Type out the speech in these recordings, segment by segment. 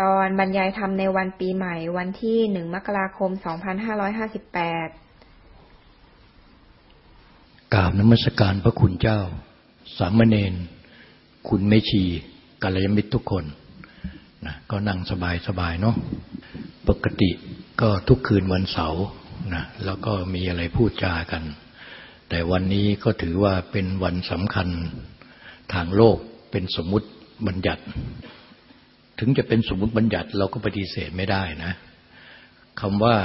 ตอนบรรยายธรรมในวันปีใหม่วันที่หนึ่งมกราคม2558กราบนมัสการพระคุณเจ้า สามเณรคุณเมชีกัลยมิตรทุกคนนะก็นั่งสบายสบายเนาะปกติก็ทุกคืนวันเสาร์นะแล้วก็มีอะไรพูดจากัน แต่วันนี้ก็ถือว่าเป็นวันสำคัญทางโลกเป็นสมมุติบัญญัติ ถึงจะเป็นสมมติบัญญัติเราก็ปฏิเสธไม่ได้นะคำว่า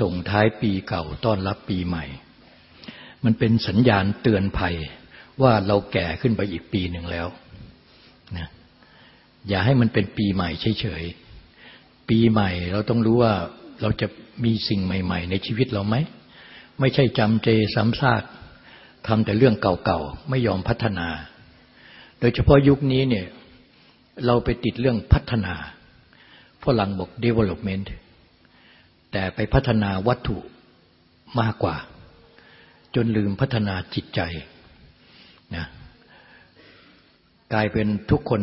ส่งท้ายปีเก่าต้อนรับปีใหม่ มันเป็นสัญญาณเตือนภัยว่าเราแก่ขึ้นไปอีกปีหนึ่งแล้วนะอย่าให้มันเป็นปีใหม่เฉยๆ ปีใหม่เราต้องรู้ว่าเราจะมีสิ่งใหม่ ๆ ในชีวิตเราไหม ไม่ใช่จำเจซ้ำซากทำแต่เรื่องเก่าๆ ไม่ยอมพัฒนา โดยเฉพาะยุคนี้เนี่ย เราไปติดเรื่องพัฒนาฝรั่งบอก development แต่ไปพัฒนาวัตถุมากกว่า จนลืมพัฒนาจิตใจนะกลายเป็นทุกคน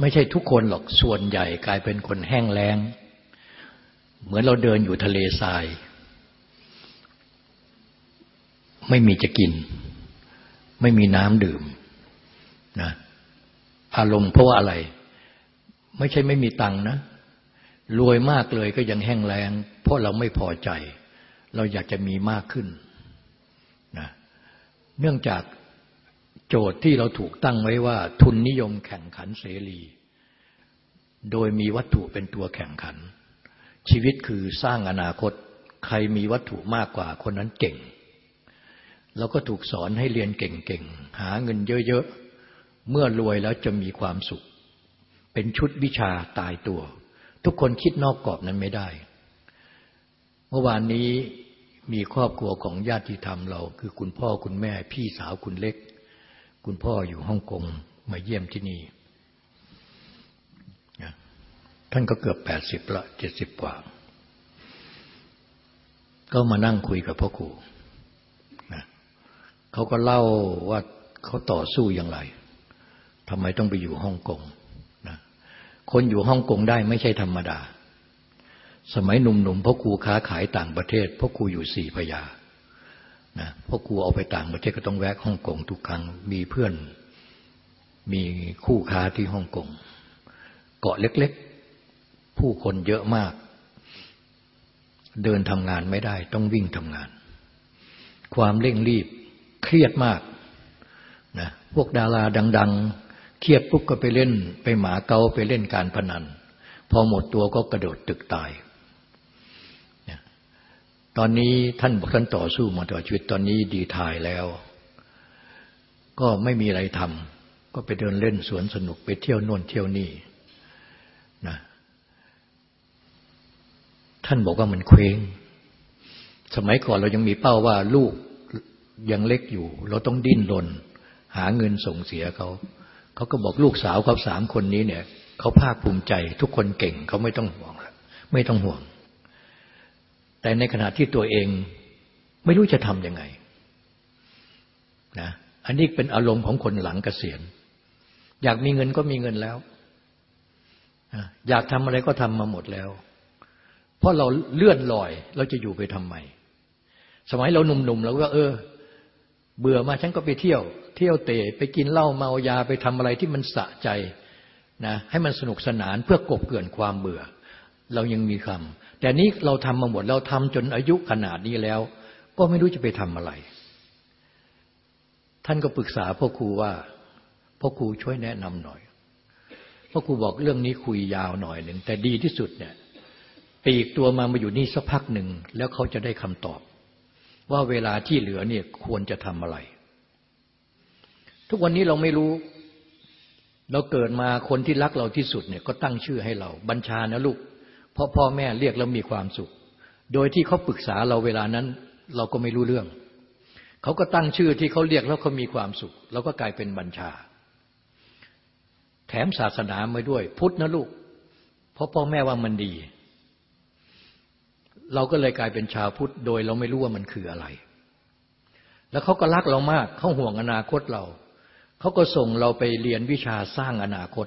ไม่ใช่ทุกคนหรอกส่วนใหญ่ กลายเป็นคนแห้งแล้ง เหมือนเราเดินอยู่ทะเลทราย ไม่มีจะกิน ไม่มีน้ำดื่มนะ อารมณ์เพราะว่าอะไร ไม่ใช่ไม่มีตังค์นะ รวยมากเลยก็ยังแห้งแรงเพราะเราไม่พอใจ เราอยากจะมีมากขึ้นนะเนื่องจากโจทย์ที่เราถูกตั้งไว้ว่า ทุนนิยมแข่งขันเสรี โดยมีวัตถุเป็นตัวแข่งขัน ชีวิตคือสร้างอนาคต ใครมีวัตถุมากกว่าคนนั้นเก่งเราก็ถูกสอนให้เรียนเก่งๆ หาเงินเยอะๆ เมื่อรวยแล้วจะมีความสุข เป็นชุดวิชาตายตัว ทุกคนคิดนอกกรอบนั้นไม่ได้ เมื่อวานนี้มีครอบครัวของญาติธรรมเรา คือคุณพ่อคุณแม่ พี่สาวคุณเล็ก คุณพ่ออยู่ฮ่องกงมาเยี่ยมที่นี่ ท่านก็เกือบแปดสิบละเจ็ดสิบกว่า ก็มานั่งคุยกับพ่อครูเขาก็เล่าว่าเขาต่อสู้อย่างไร ทำไมต้องไปอยู่ฮ่องกงนะคนอยู่ฮ่องกงได้ไม่ใช่ธรรมดา สมัยหนุ่มๆพ่อครูค้าขายต่างประเทศพ่อครูอยู่สี่พยานะพ่อครูเอาไปต่างประเทศก็ต้องแวะฮ่องกงทุกครั้งมีเพื่อน มีคู่ค้าที่ฮ่องกงเกาะเล็กๆ ผู้คนเยอะมาก เดินทำงานไม่ได้ ต้องวิ่งทำงาน ความเร่งรีบเครียดมากนะพวกดาราดัง ๆ เครียดปุ๊บก็ไปเล่น ไปหมาเกาไปเล่นการพนัน พอหมดตัวก็กระโดดตึกตาย ตอนนี้ท่านบอกท่านต่อสู้มาตลอดชีวิตตอนนี้ดีทายแล้ว ก็ไม่มีอะไรทำก็ไปเดินเล่นสวนสนุกไปเที่ยวน่นเที่ยวนี่นะท่านบอกว่ามันเคว้ง สมัยก่อนเรายังมีเป้าว่าลูกยังเล็กอยู่ เราต้องดิ้นรนหาเงินส่งเสียเขา เขาก็บอกลูกสาวเขาสามคนนี้เนี่ยเขาภาคภูมิใจ ทุกคนเก่งเขาไม่ต้องห่วงไม่ต้องห่วง แต่ในขณะที่ตัวเองไม่รู้จะทำยังไงนะอันนี้เป็นอารมณ์ของคนหลังเกษียณ อยากมีเงินก็มีเงินแล้ว อยากทำอะไรก็ทำมาหมดแล้ว เพราะเราเลื่อนลอยเราจะอยู่ไปทำไม สมัยเราหนุ่มๆเราก็เออ เบื่อมาฉันก็ไปเที่ยว เที่ยวเตะไปกินเหล้าเมายาไปทำอะไรที่มันสะใจนะให้มันสนุกสนานเพื่อกบเกินความเบื่อ เรายังมีคำแต่นี้เราทำมาหมดเราทำจนอายุขนาดนี้แล้ว ก็ไม่รู้จะไปทำอะไร ท่านก็ปรึกษาพ่อครูว่าพ่อครูช่วยแนะนำหน่อยพ่อครูบอกเรื่องนี้คุยยาวหน่อยหนึ่งแต่ดีที่สุดเนี่ยปีกตัวมามาอยู่นี่สักพักหนึ่งแล้วเขาจะได้คำตอบ ว่าเวลาที่เหลือเนี่ยควรจะทำอะไร ทุกวันนี้เราไม่รู้ เราเกิดมาคนที่รักเราที่สุดเนี่ยก็ตั้งชื่อให้เราบัญชานะลูกเพราะพ่อแม่เรียกแล้วมีความสุข โดยที่เขาปรึกษาเราเวลานั้น เราก็ไม่รู้เรื่อง เขาก็ตั้งชื่อที่เขาเรียกแล้วเขามีความสุขเราก็กลายเป็นบัญชา แถมศาสนามาด้วย พุทธนะลูก เพราะพ่อแม่ว่ามันดี เราก็เลยกลายเป็นชาวพุทธโดยเราไม่รู้ว่ามันคืออะไร แล้วเขาก็รักเรามากเขาห่วงอนาคตเรา เขาก็ส่งเราไปเรียนวิชาสร้างอนาคต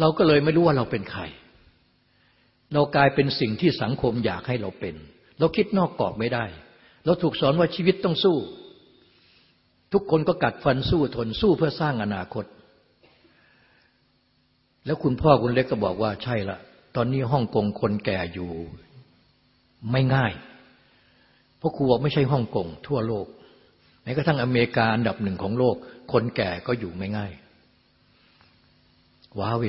เราก็เลยไม่รู้ว่าเราเป็นใคร เรากลายเป็นสิ่งที่สังคมอยากให้เราเป็น เราคิดนอกกรอบไม่ได้ เราถูกสอนว่าชีวิตต้องสู้ ทุกคนก็กัดฟันสู้ทนสู้เพื่อสร้างอนาคต แล้วคุณพ่อคุณเล็กก็บอกว่าใช่ละตอนนี้ฮ่องกงคนแก่อยู่ไม่ง่าย เพราะครูบอกไม่ใช่ฮ่องกงทั่วโลก แม้กระทั่งอเมริกาอันดับหนึ่งของโลก คนแก่ก็อยู่ไม่ง่าย ว้าเว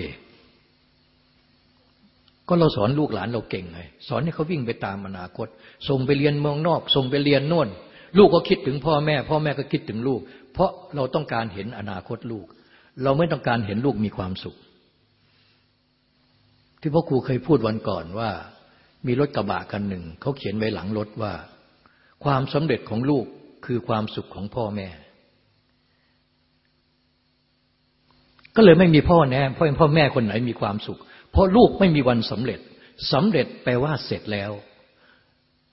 ก็เราสอนลูกหลานเราเก่งไงสอนให้เขาวิ่งไปตามอนาคต ส่งไปเรียนเมืองนอก ส่งไปเรียนน่น ลูกก็คิดถึงพ่อแม่ พ่อแม่ก็คิดถึงลูก เพราะเราต้องการเห็นอนาคตลูก เราไม่ต้องการเห็นลูกมีความสุข ที่พ่อครูเคยพูดวันก่อนว่า มีรถกระบะคันหนึ่งเขาเขียนไว้หลังรถว่า ความสำเร็จของลูก คือความสุขของพ่อแม่ ก็เลยไม่มีพ่อแน่เพราะพ่อแม่คนไหนมีความสุข เพราะลูกไม่มีวันสำเร็จสำเร็จแปลว่าเสร็จแล้ว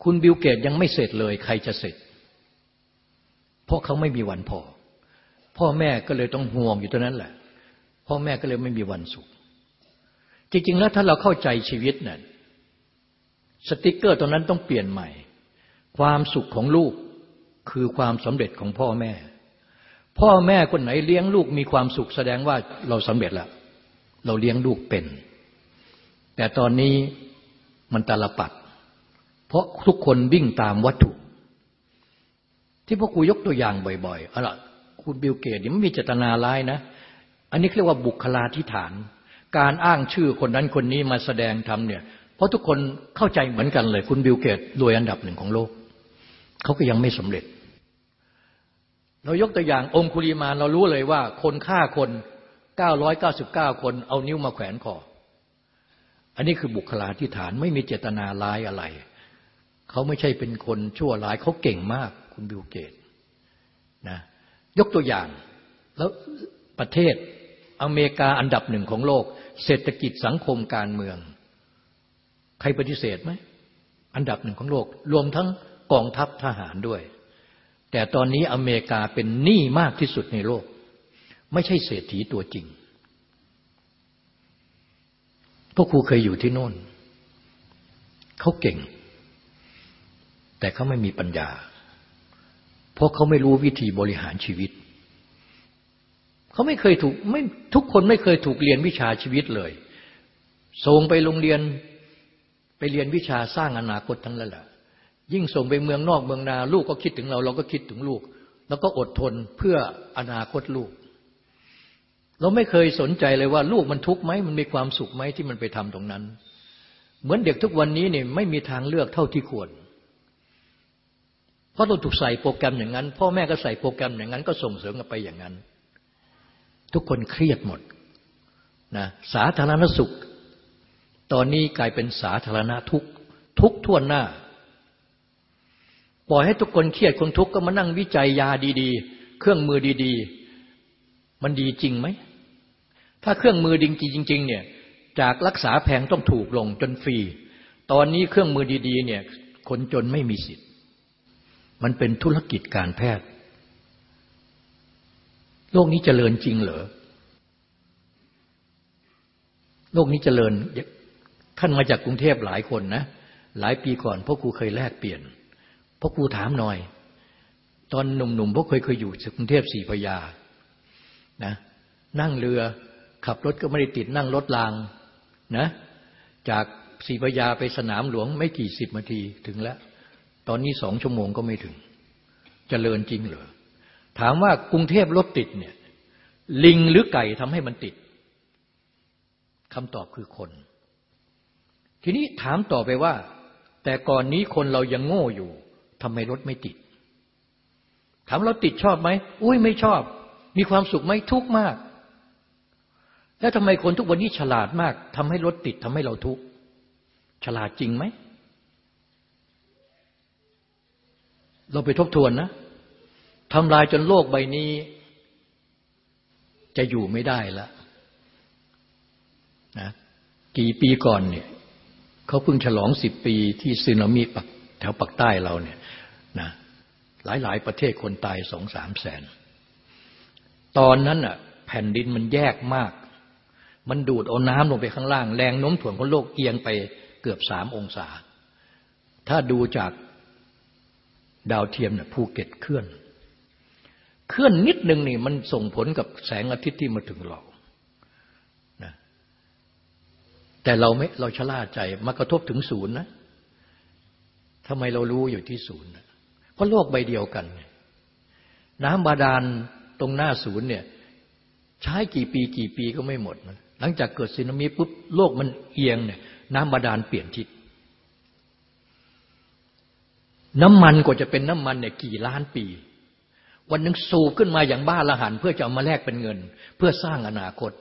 คุณบิลเกตยังไม่เสร็จเลย ใครจะเสร็จ เพราะเขาไม่มีวันพอ พ่อแม่ก็เลยต้องห่วงอยู่ตรงนั้นแหละ พ่อแม่ก็เลยไม่มีวันสุข จริง ๆ แล้วถ้าเราเข้าใจชีวิตเนี่ยสติกเกอร์ตรงนั้นต้องเปลี่ยนใหม่ ความสุขของลูก คือความสำเร็จของพ่อแม่ พ่อแม่คนไหนเลี้ยงลูกมีความสุขแสดงว่าเราสำเร็จแล้วเราเลี้ยงลูกเป็น แต่ตอนนี้มันตาลปัด เพราะทุกคนวิ่งตามวัตถุ ที่พ่อครูยกตัวอย่างบ่อยๆอะล่ะคุณบิลเกตส์ไม่มีเจตนาร้ายนะ อันนี้เรียกว่าบุคลาธิฐาน การอ้างชื่อคนนั้นคนนี้มาแสดงธรรมเนี่ย เพราะทุกคนเข้าใจเหมือนกันเลย คุณบิลเกตส์รวยอันดับหนึ่งของโลก เขาก็ยังไม่สำเร็จ เรายกตัวอย่างองคุลีมาลเรารู้เลยว่า คนฆ่าคน 999 คนเอานิ้วมาแขวนคอ อันนี้คือบุคลาธิฐานไม่มีเจตนาร้ายอะไร เขาไม่ใช่เป็นคนชั่วร้ายเขาเก่งมากคุณบิลเกตนะยกตัวอย่างแล้วประเทศอเมริกาอันดับหนึ่งของโลก เศรษฐกิจสังคมการเมือง ใครปฏิเสธไหมอันดับหนึ่งของโลก รวมทั้ง กองทัพทหารด้วย แต่ตอนนี้อเมริกาเป็นหนี้มากที่สุดในโลก ไม่ใช่เศรษฐีตัวจริงพวกครูเคยอยู่ที่โน่นเขาเก่ง แต่เขาไม่มีปัญญา เพราะเขาไม่รู้วิธีบริหารชีวิตเขาไม่เคยถูกไม่ทุกคนไม่เคยถูกเรียนวิชาชีวิตเลยส่งไปโรงเรียนไปเรียนวิชาสร้างอนาคตทั้งนั้นแหละ ยิ่งส่งไปเมืองนอกเมืองนา ลูกก็คิดถึงเรา เราก็คิดถึงลูก แล้วก็อดทนเพื่ออนาคตลูก เราไม่เคยสนใจเลยว่าลูกมันทุกข์ไหมมันมีความสุขไหมที่มันไปทำตรงนั้น เหมือนเด็กทุกวันนี้เนี่ยไม่มีทางเลือกเท่าที่ควร เพราะเราถูกใส่โปรแกรมอย่างนั้น พ่อแม่ก็ใส่โปรแกรมอย่างนั้น ก็ส่งเสริมกันไปอย่างนั้น ทุกคนเครียดหมดนะสาธารณสุข ตอนนี้กลายเป็นสาธารณทุกทุกทั่วหน้า ปล่อยให้ทุกคนเครียดคนทุกข์ก็มานั่งวิจัยยาดีๆ เครื่องมือดีๆ มันดีจริงไหม ถ้าเครื่องมือดิงจริง ๆ เนี่ย จากรักษาแพงต้องถูกลงจนฟรี ตอนนี้เครื่องมือดีๆ เนี่ยคนจนไม่มีสิทธิ์ มันเป็นธุรกิจการแพทย์ โลกนี้เจริญจริงเหรอ โลกนี้เจริญท่านมาจากกรุงเทพหลายคนนะ หลายปีก่อนพ่อครูเคยแลกเปลี่ยน พ่อครูถามหน่อย ตอนหนุ่มๆพ่อเคยเคยอยู่กรุงเทพสี่พยานะนั่งเรือขับรถก็ไม่ได้ติดนั่งรถรางนะจากสี่พยาไปสนามหลวงไม่กี่สิบนาทีถึงแล้ว ตอนนี้สองชั่วโมงก็ไม่ถึงจเจริญจริงเหรอถามว่ากรุงเทพรถติดเนี่ยลิงหรือไก่ทำให้มันติดคำตอบคือคน ทีนี้ถามต่อไปว่า แต่ก่อนนี้คนเรายังโง่อยู่ ทำไมรถไม่ติด ถามเราติดชอบไหม อุ้ยไม่ชอบ มีความสุขไหมทุกข์มาก แล้วทำไมคนทุกวันนี้ฉลาดมากทำให้รถติดทำให้เราทุกข์ฉลาดจริงไหม เราไปทบทวนนะทำลายจนโลกใบนี้ จะอยู่ไม่ได้ล้วนะกี่ปีก่อนเนี่ยเขาเพิ่งฉลองสิบปีที่ซึนามิแถวปักใต้เราเนี่ย หลายหลายประเทศคนตายสองสามแสน ตอนนั้นอะแผ่นดินมันแยกมาก มันดูดเอาน้ำลงไปข้างล่าง แรงโน้มถ่วงของโลกเอียงไปเกือบสามองศา ถ้าดูจากดาวเทียมเนี่ยภูเก็ตเคลื่อน เคลื่อนนิดหนึ่งนี่มันส่งผลกับแสงอาทิตย์ที่มาถึงเรานะแต่เราไม่เราชะล่าใจมากระทบถึงศูนย์นะทำไมเรารู้อยู่ที่ศูนย์ ราะโลกใบเดียวกัน น้ำบาดาลตรงหน้าศูนย์เนี่ยใช้กี่ปีกี่ปีก็ไม่หมดนะหลังจากเกิดสึนามิปุ๊บโลกมันเอียงเนี่ยน้ำบาดาลเปลี่ยนทิศน้ำมันกว่าจะเป็นน้ำมันเนี่ยกี่ล้านปี วันหนึ่งสูบขึ้นมาอย่างบ้าละหันเพื่อจะเอามาแลกเป็นเงิน เพื่อสร้างอนาคต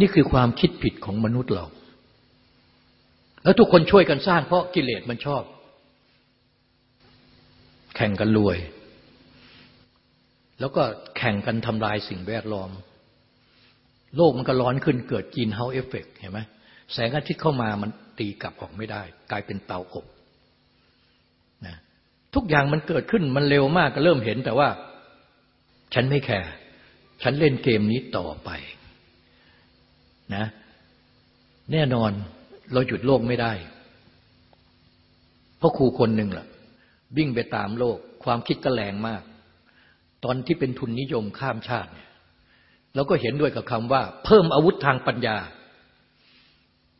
นี่คือความคิดผิดของมนุษย์เรา แล้วทุกคนช่วยกันสร้างเพราะกิเลสมันชอบ แข่งกันรวย แล้วก็แข่งกันทำลายสิ่งแวดล้อม โลกมันก็ร้อนขึ้นเกิดกินเฮาเอฟเฟกเห็นไหมแสงอาทิตย์เข้ามามันตีกลับออกไม่ได้ กลายเป็นเตาอบนะทุกอย่างมันเกิดขึ้นมันเร็วมากก็เริ่มเห็นแต่ว่า ฉันไม่แคร์ฉันเล่นเกมนี้ต่อไปนะแน่นอนเราหยุดโลกไม่ได้ เพราะครูคนหนึ่งล่ะ วิ่งไปตามโลก ความคิดก็แรงมาก ตอนที่เป็นทุนนิยมข้ามชาติเนี่ยเราก็เห็นด้วยกับคำว่า เพิ่มอาวุธทางปัญญา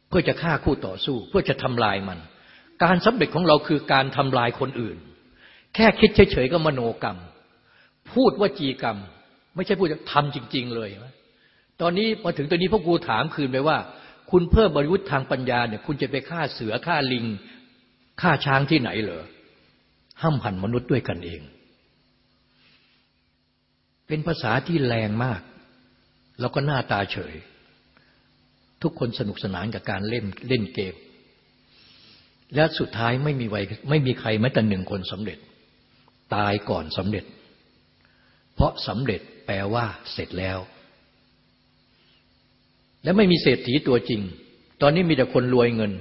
เพื่อจะฆ่าคู่ต่อสู้ เพื่อจะทำลายมัน การสำเร็จของเราคือการทำลายคนอื่น แค่คิดเฉยๆก็มโนกรรม พูดว่าจีกรรม ไม่ใช่พูดทำจริง ๆ เลย ตอนนี้มาถึงตอนนี้พวกกูถามคืนไปว่า คุณเพิ่มบริวุฒิทางปัญญาเนี่ยคุณจะไปฆ่าเสือฆ่าลิงฆ่าช้างที่ไหนเหรอ ห้ามหันมนุษย์ด้วยกันเอง เป็นภาษาที่แรงมาก แล้วก็หน้าตาเฉย ทุกคนสนุกสนานกับการเล่นเล่นเกม และสุดท้ายไม่มีไวไม่มีใครแม้แต่หนึ่งคนสำเร็จ ตายก่อนสำเร็จ เพราะสำเร็จแปลว่าเสร็จแล้ว และไม่มีเศรษฐีตัวจริง ตอนนี้มีแต่คนรวยเงิน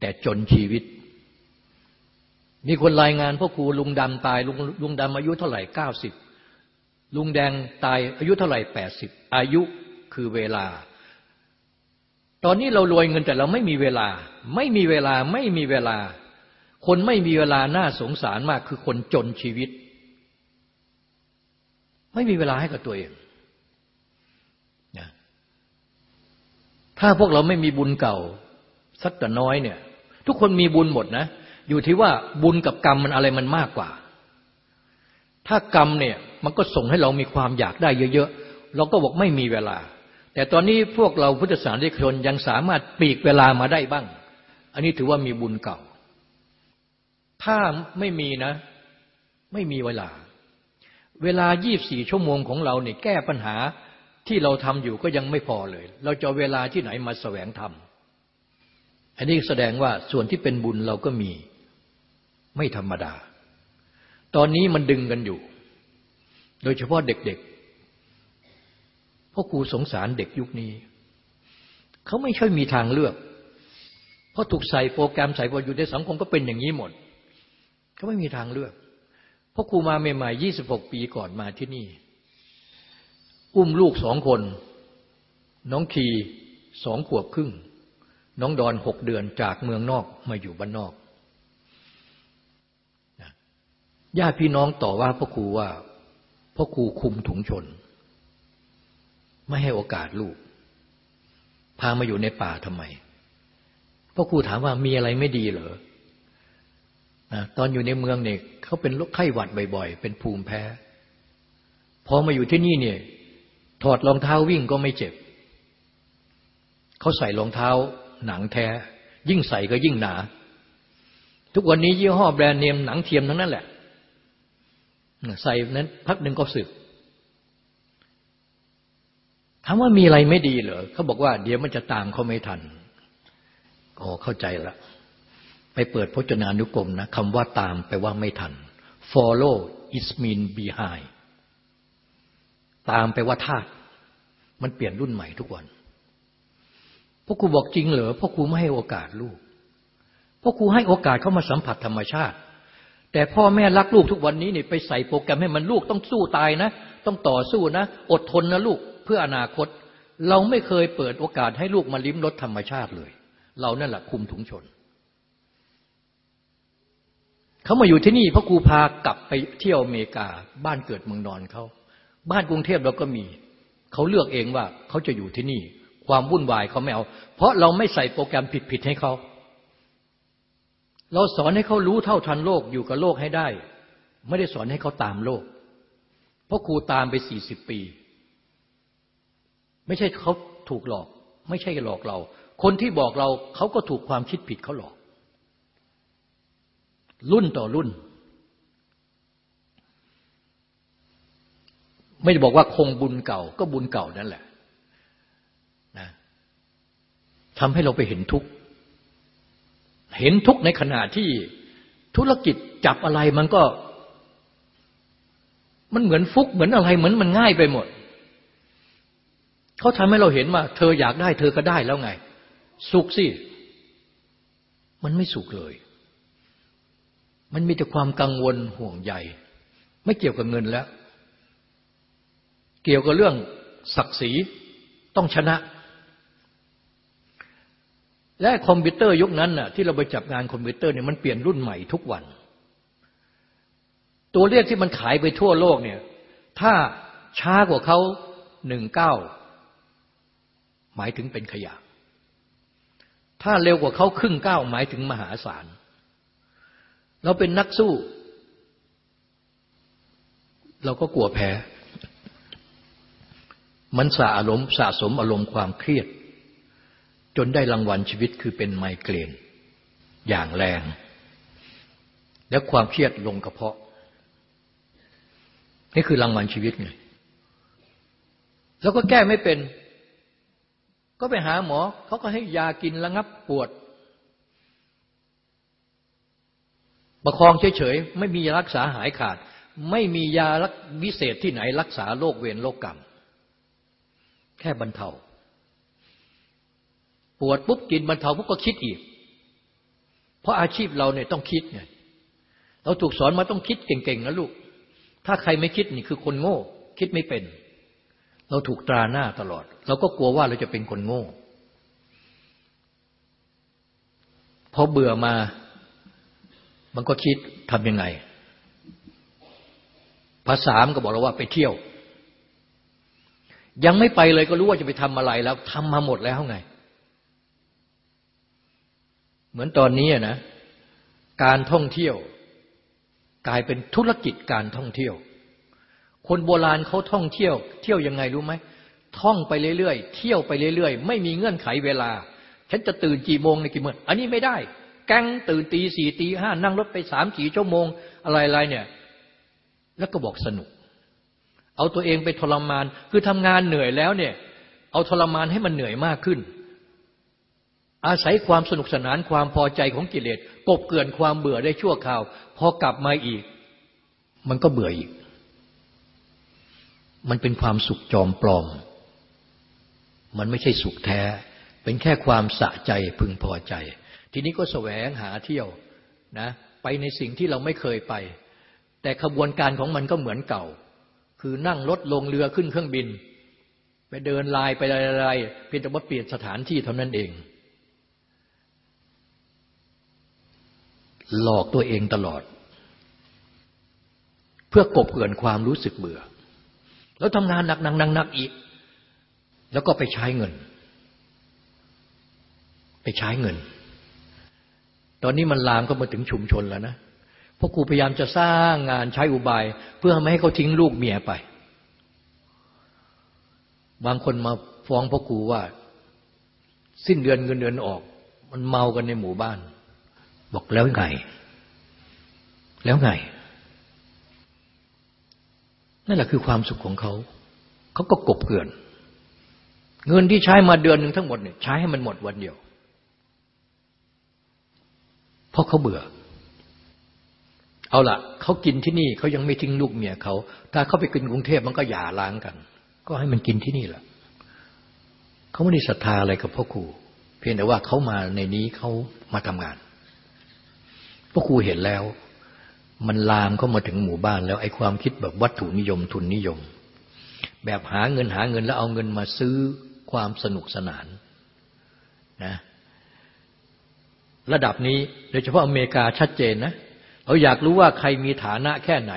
แต่จนชีวิต มีคนรายงานพ่อครูลุงดำตายลุงลุงดำอายุเท่าไหร่เก้าสิบลุงแดงตายอายุเท่าไหร่แปดสิบอายุคือเวลา ตอนนี้เรารวยเงินแต่เราไม่มีเวลา ไม่มีเวลาไม่มีเวลา คนไม่มีเวลาน่าสงสารมากคือคนจนชีวิต ไม่มีเวลาให้กับตัวเองนะถ้าพวกเราไม่มีบุญเก่าสักแต่น้อยเนี่ย ทุกคนมีบุญหมดนะ อยู่ที่ว่าบุญกับกรรมมันอะไรมันมากกว่า ถ้ากรรมเนี่ยมันก็ส่งให้เรามีความอยากได้เยอะๆ เราก็บอกไม่มีเวลา แต่ตอนนี้พวกเราพุทธศาสนิกชนยังสามารถปีกเวลามาได้บ้าง อันนี้ถือว่ามีบุญเก่า ถ้าไม่มีนะ ไม่มีเวลา เวลา 24 ชั่วโมงของเราเนี่ยแก้ปัญหาที่เราทำอยู่ก็ยังไม่พอเลย เราจะเวลาที่ไหนมาแสวงธรรมอันนี้แสดงว่าส่วนที่เป็นบุญเราก็มี ไม่ธรรมดา ตอนนี้มันดึงกันอยู่ โดยเฉพาะเด็กเพราะครูสงสารเด็กยุคนี้ เขาไม่ช่วยมีทางเลือก เพราะถูกใส่โปรแกรมใส่พออยู่ในสังคมก็เป็นอย่างนี้หมด เขาไม่มีทางเลือก เพราะครูมาใหม่ๆยี่สิบหกปีก่อนมาที่นี่ อุ้มลูกสองคน น้องคีสองขวบครึ่ง น้องดอนหกเดือนจากเมืองนอกมาอยู่บ้านนอก ญาติพี่น้องต่อว่าพ่อครูว่าพ่อครูคุมถุงชน ไม่ให้โอกาสลูก พามาอยู่ในป่าทำไมพ่อครูถามว่ามีอะไรไม่ดีเหรอนะตอนอยู่ในเมืองเนี่ยเขาเป็นโรคไข้หวัดบ่อยๆ เป็นภูมิแพ้ พอมาอยู่ที่นี่เนี่ย ถอดรองเท้าวิ่งก็ไม่เจ็บ เขาใส่รองเท้าหนังแท้ ยิ่งใส่ก็ยิ่งหนา ทุกวันนี้ยี่ห้อแบรนด์เนมหนังเทียมทั้งนั้นแหละ ใส่นั้นพักหนึ่งก็สึกถามว่ามีอะไรไม่ดีเหรอเขาบอกว่าเดี๋ยวมันจะตามเขาไม่ทันโอ้เข้าใจละไปเปิดพจนานุกรมนะคำว่าตามแปว่าไม่ทัน follow is mean behind ตามไปว่าทาสมันเปลี่ยนรุ่นใหม่ทุกวันพ่อครูบอกจริงเหรอพ่อครูไม่ให้โอกาสลูกพ่อครูให้โอกาสเขามาสัมผัสธรรมชาติ แต่พ่อแม่รักลูกทุกวันนี้เนี่ยไปใส่โปรแกรมให้มันลูกต้องสู้ตายนะ ต้องต่อสู้นะ อดทนนะลูกเพื่ออนาคต เราไม่เคยเปิดโอกาสให้ลูกมาลิ้มรสธรรมชาติเลย เรานั่นแหละคุมถุงชน เขามาอยู่ที่นี่พระครูพากลับไปเที่ยวอเมริกา บ้านเกิดเมืองนอนเขาบ้านกรุงเทพเราก็มี เขาเลือกเองว่าเขาจะอยู่ที่นี่ ความวุ่นวายเขาไม่เอา เพราะเราไม่ใส่โปรแกรมผิดๆให้เขา เราสอนให้เขารู้เท่าทันโลกอยู่กับโลกให้ได้ ไม่ได้สอนให้เขาตามโลก เพราะครูตามไปสี่สิบปี ไม่ใช่เขาถูกหลอก ไม่ใช่หลอกเรา คนที่บอกเราเขาก็ถูกความคิดผิดเขาหลอก รุ่นต่อรุ่น ไม่ได้บอกว่าคงบุญเก่า ก็บุญเก่านั่นแหละนะทำให้เราไปเห็นทุกข์ เห็นทุกในขณะที่ธุรกิจจับอะไรมันก็ มันเหมือนฟุกเหมือนอะไรเหมือนมันง่ายไปหมดเขาทำให้เราเห็นว่า เธออยากได้ เธอก็ได้แล้วไง สุขสิ มันไม่สุขเลย มันมีแต่ความกังวลห่วงใยไม่เกี่ยวกับเงินแล้ว เกี่ยวกับเรื่องศักดิ์ศรีต้องชนะ และคอมพิวเตอร์ยุคนั้นน่ะที่เราไปจับงานคอมพิวเตอร์เนี่ยมันเปลี่ยนรุ่นใหม่ทุกวัน ตัวเลขที่มันขายไปทั่วโลกเนี่ย ถ้าช้ากว่าเขาหนึ่งเก้าหมายถึงเป็นขยะ ถ้าเร็วกว่าเขาครึ่งเก้าหมายถึงมหาศาล เราเป็นนักสู้ เราก็กลัวแพ้ มันสะอารมณ์สะสมอารมณ์ความเครียด จนได้รางวัลชีวิตคือเป็นไมเกรนอย่างแรง และความเครียดลงกระเพาะ นี่คือรางวัลชีวิตไงแล้วก็แก้ไม่เป็น ก็ไปหาหมอเขาก็ให้ยากินระงับปวดประคองเฉยๆ ไม่มีรักษาหายขาด ไม่มียาลักวิเศษที่ไหนรักษาโรคเวรโรคกรรม แค่บรรเทา ปวดปุ๊บกินบรรเทาปุ๊บก็คิดอีก เพราะอาชีพเราเนี่ยต้องคิดไงเราถูกสอนมาต้องคิดเก่งๆนะลูก ถ้าใครไม่คิดนี่คือคนโง่ คิดไม่เป็น เราถูกตราหน้าตลอด เราก็กลัวว่าเราจะเป็นคนโง่พอเบื่อมา มันก็คิดทำยังไง ภาษามก็บอกเราว่าไปเที่ยว ยังไม่ไปเลยก็รู้ว่าจะไปทำอะไรแล้วทำมาหมดแล้วไง เหมือนตอนนี้นะการท่องเที่ยว กลายเป็นธุรกิจการท่องเที่ยว คนโบราณเขาท่องเที่ยว เที่ยวยังไงรู้ไหมท่องไปเรื่อยๆ เที่ยวไปเรื่อยๆ ไม่มีเงื่อนไขเวลา ฉันจะตื่นกี่โมงในกี่โมงอันนี้ไม่ได้ แก๊งตื่นตีสี่ตีห้านั่งรถไปสามสี่ชั่วโมง อะไรๆเนี่ย แล้วก็บอกสนุก เอาตัวเองไปทรมาน คือทำงานเหนื่อยแล้วเนี่ย เอาทรมานให้มันเหนื่อยมากขึ้น อาศัยความสนุกสนานความพอใจของกิเลสกบเกินความเบื่อได้ชั่วคราว พอกลับมาอีก มันก็เบื่ออีก มันเป็นความสุขจอมปลอม มันไม่ใช่สุขแท้ เป็นแค่ความสะใจพึงพอใจ ทีนี้ก็แสวงหาเที่ยวนะไปในสิ่งที่เราไม่เคยไป แต่ขบวนการของมันก็เหมือนเก่า คือนั่งรถลงเรือขึ้นเครื่องบิน ไปเดินลายไปอะไรๆเพียงแต่ว่าเปลี่ยนสถานที่เท่านั้นเอง หลอกตัวเองตลอด เพื่อกบเกินความรู้สึกเบื่อ แล้วทำงานหนักๆนักๆอีก แล้วก็ไปใช้เงิน ไปใช้เงิน ตอนนี้มันลามก็มาถึงชุมชนแล้วนะพราะครูพยายามจะสร้างงานใช้อุบาย เพื่อไม่ให้เขาทิ้งลูกเมียไป บางคนมาฟ้องพ่อครูว่า สิ้นเดือนเงินเดือนออก มันเมากันในหมู่บ้าน บอกแล้วไง แล้วไง นั่นแหละคือความสุขของเขา เขาก็กบเกินเงินที่ใช้มาเดือนหนึ่งทั้งหมดเนี่ยใช้ให้มันหมดวันเดียว เพราะเขาเบื่อ เอาละเขากินที่นี่เขายังไม่ทิ้งลูกเมียเขา ถ้าเขาไปกินกรุงเทพมันก็หย่าร้างกัน ก็ให้มันกินที่นี่แหละเขาไม่ได้ศรัทธาอะไรกับพ่อครูเพียงแต่ว่าเขามาในนี้เขามาทำงาน พราะครูเห็นแล้ว มันลามเข้ามาถึงหมู่บ้านแล้วไอ้ความคิดแบบวัตถุนิยมทุนนิยม แบบหาเงินหาเงินแล้วเอาเงินมาซื้อความสนุกสนานนะระดับนี้โดยเฉพาะอเมริกาชัดเจนนะเราอยากรู้ว่าใครมีฐานะแค่ไหน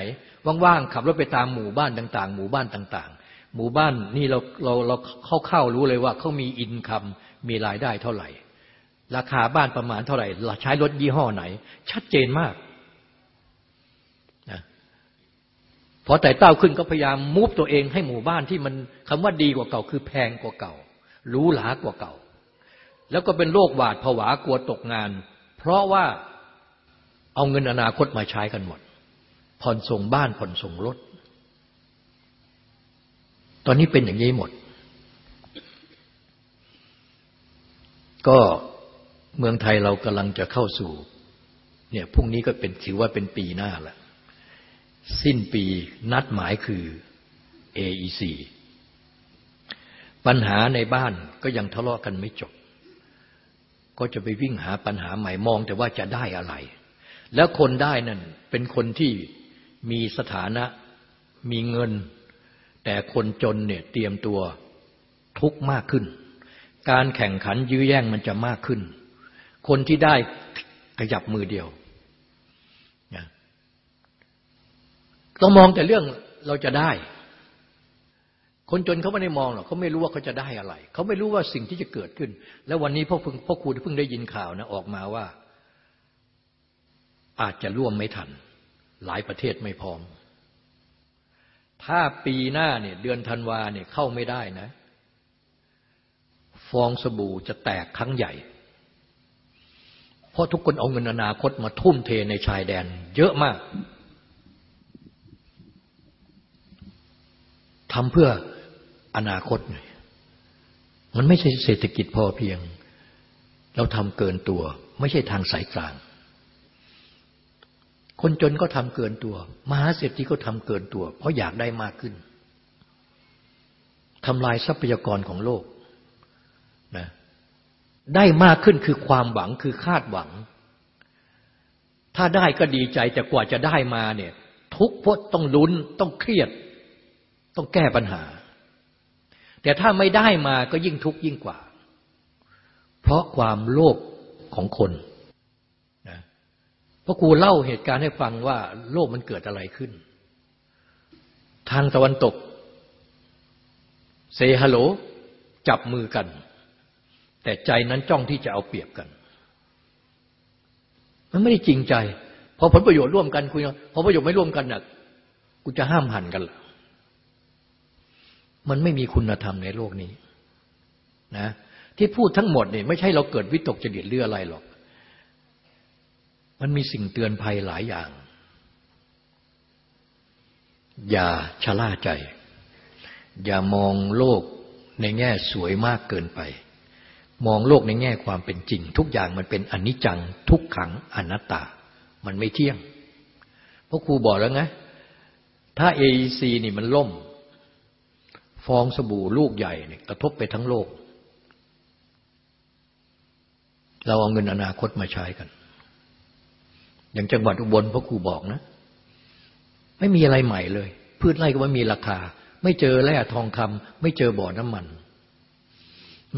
ว่างๆขับรถไปตามหมู่บ้านต่าง ๆ หมู่บ้านต่าง ๆ หมู่บ้านนี่เราเราเราเข้าๆรู้เลยว่าเขามีอินคัมมีรายได้เท่าไหร่ ราคาบ้านประมาณเท่าไหร่ใช้รถยี่ห้อไหน ชัดเจนมากนะพอแต่เต้าขึ้นก็พยายามมูฟตัวเองให้หมู่บ้านที่มันคำว่าดีกว่าเก่า คือแพงกว่าเก่ารู้หลากว่าเก่า แล้วก็เป็นโรคหวาดผวากลัวตกงาน เพราะว่าเอาเงินอนาคตมาใช้กันหมด ผ่อนส่งบ้านผ่อนส่งรถ ตอนนี้เป็นอย่างนี้หมด ก็ เมืองไทยเรากำลังจะเข้าสู่เนี่ยพรุ่งนี้ก็เป็นถือว่าเป็นปีหน้าละสิ้นปีนัดหมายคือ AEC ปัญหาในบ้านก็ยังทะเลาะกันไม่จบ ก็จะไปวิ่งหาปัญหาใหม่มองแต่ว่าจะได้อะไร แล้วคนได้นั่นเป็นคนที่มีสถานะมีเงิน แต่คนจนเนี่ยเตรียมตัวทุกข์มากขึ้น การแข่งขันยื้อแย่งมันจะมากขึ้น คนที่ได้ขยับมือเดียวต้องมองแต่เรื่องเราจะได้ คนจนเขาไม่ได้มองหรอกเขาไม่รู้ว่าเขาจะได้อะไร เขาไม่รู้ว่าสิ่งที่จะเกิดขึ้น แล้ววันนี้พ่อพ่อครูเพิ่งได้ยินข่าวนะออกมาว่า อาจจะร่วมไม่ทัน หลายประเทศไม่พร้อม ถ้าปีหน้าเนี่ยเดือนธันวาเนี่ยเข้าไม่ได้นะ ฟองสบู่จะแตกครั้งใหญ่ เพราะทุกคนเอาเงินอนาคตมาทุ่มเทในชายแดน เยอะมากทำเพื่ออนาคต มันไม่ใช่เศรษฐกิจพอเพียง เราทำเกินตัว ไม่ใช่ทางสายกลาง คนจนก็ทำเกินตัว มหาเศรษฐีก็ทำเกินตัว เพราะอยากได้มากขึ้นทำลายทรัพยากรของโลก ได้มากขึ้นคือความหวังคือคาดหวัง ถ้าได้ก็ดีใจแต่กว่าจะได้มาเนี่ย ทุกพจต้องลุ้นต้องเครียด ต้องแก้ปัญหา แต่ถ้าไม่ได้มาก็ยิ่งทุกข์ยิ่งกว่า เพราะความโลภของคนพราะครูเล่าเหตุการณ์ให้ฟังว่าโลกมันเกิดอะไรขึ้น ทางตะวันตกเซฮัลโหลจับมือกัน แต่ใจนั้นจ้องที่จะเอาเปรียบกัน มันไม่ได้จริงใจพอผลประโยชน์ร่วมกันคุยพอประโยชน์ไม่ร่วมกันน่ะกูจะห้ามหันกันหรอมันไม่มีคุณธรรมในโลกนี้นะที่พูดทั้งหมดเนี่ยไม่ใช่เราเกิดวิตกจริตเรืออะไรหรอก มันมีสิ่งเตือนภัยหลายอย่าง อย่าชะล่าใจ อย่ามองโลกในแง่สวยมากเกินไป มองโลกในแง่ความเป็นจริง ทุกอย่างมันเป็นอนิจจัง ทุกขังอนัตตา มันไม่เที่ยงเพราะครูบอกแล้วไงถ้า AEC นี่มันล่ม ฟองสบู่ลูกใหญ่เนี่ยกระทบไปทั้งโลก เราเอาเงินอนาคตมาใช้กัน อย่างจังหวัดอุบลพ่อครูบอกนะ ไม่มีอะไรใหม่เลย พืชไร่ก็ไม่มีราคา ไม่เจอแร่ทองคำไม่เจอบ่อน้ำมัน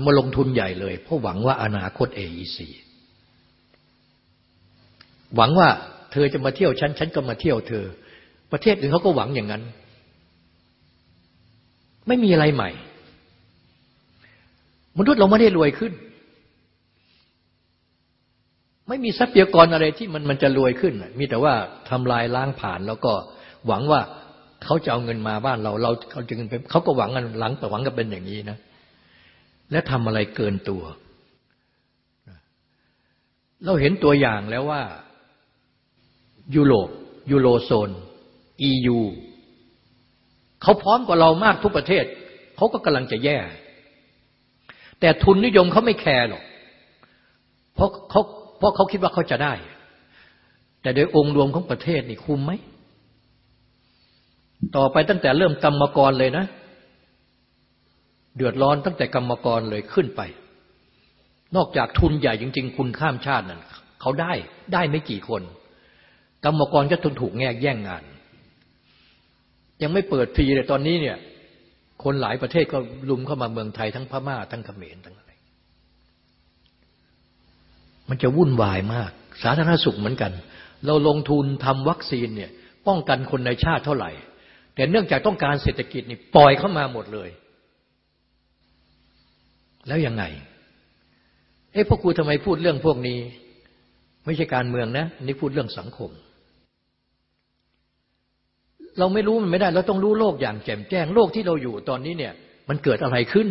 มาลงทุนใหญ่เลย เพราะหวังว่าอนาคต AEC หวังว่าเธอจะมาเที่ยวฉัน ฉันก็มาเที่ยวเธอ ประเทศอื่นเขาก็หวังอย่างนั้น ไม่มีอะไรใหม่ มนุษย์เราไม่ได้รวยขึ้น ไม่มีทรัพยากรอะไรที่มันมันจะรวยขึ้น มีแต่ว่าทำลายล้างผ่านแล้วก็หวังว่าเขาจะเอาเงินมาบ้านเรา เราเขาจะเงินไปเขาก็หวังกันหลังแต่หวังกันเป็นอย่างนี้นะ และทำอะไรเกินตัว เราเห็นตัวอย่างแล้วว่า ยุโรปยูโรโซน EU เขาพร้อมกว่าเรามากทุกประเทศ เขาก็กำลังจะแย่ แต่ทุนนิยมเขาไม่แคร์หรอกเพราะเขาเพราะเขาคิดว่าเขาจะได้ แต่โดยองค์รวมของประเทศนี่คุมไหม ต่อไปตั้งแต่เริ่มกรรมกรเลยนะ เดือดร้อนตั้งแต่กรรมกรเลยขึ้นไป นอกจากทุนใหญ่จริง ๆ คุณข้ามชาตินั่นเขาได้ได้ไม่กี่คน กรรมกรก็ต้องถูกแงกแย่งงาน ยังไม่เปิดฟรีเลยตอนนี้เนี่ย คนหลายประเทศก็ลุมเข้ามาเมืองไทยทั้งพม่าทั้งเขมรทั้งอะไรมันจะวุ่นวายมาก สาธารณสุขเหมือนกัน เราลงทุนทำวัคซีนเนี่ย ป้องกันคนในชาติเท่าไหร่ แต่เนื่องจากต้องการเศรษฐกิจนี่ปล่อยเข้ามาหมดเลย แล้วยังไง เอ๊ะพ่อครูทำไมพูดเรื่องพวกนี้ ไม่ใช่การเมืองนะนี่พูดเรื่องสังคม เราไม่รู้มันไม่ได้ เราต้องรู้โลกอย่างแจ่มแจ้งโลกที่เราอยู่ตอนนี้เนี่ย มันเกิดอะไรขึ้น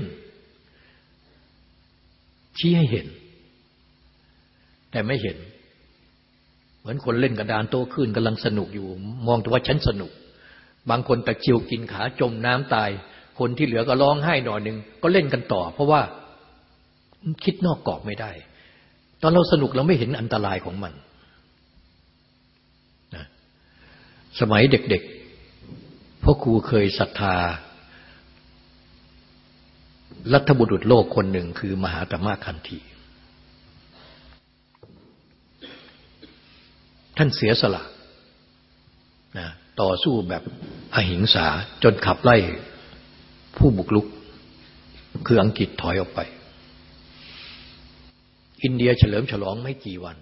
ชี้ให้เห็น แต่ไม่เห็น เหมือนคนเล่นกระดานโตขึ้นกำลังสนุกอยู่ มองแต่ว่าฉันสนุก บางคนตะเกียวกินขาจมน้ำตายคนที่เหลือก็ร้องไห้หน่อยหนึ่งก็เล่นกันต่อ เพราะว่า คิดนอกกรอบไม่ได้ ตอนเราสนุกเราไม่เห็นอันตรายของมันสมัยเด็กๆพ่อครูเคยศรัทธา รัฐบุรุษโลกคนหนึ่งคือมหาตมะคันธีท่านเสียสละนะต่อสู้แบบอหิงสาจนขับไล่ผู้บุกลุก คืออังกฤษถอยออกไป อินเดียเฉลิมฉลองไม่กี่วัน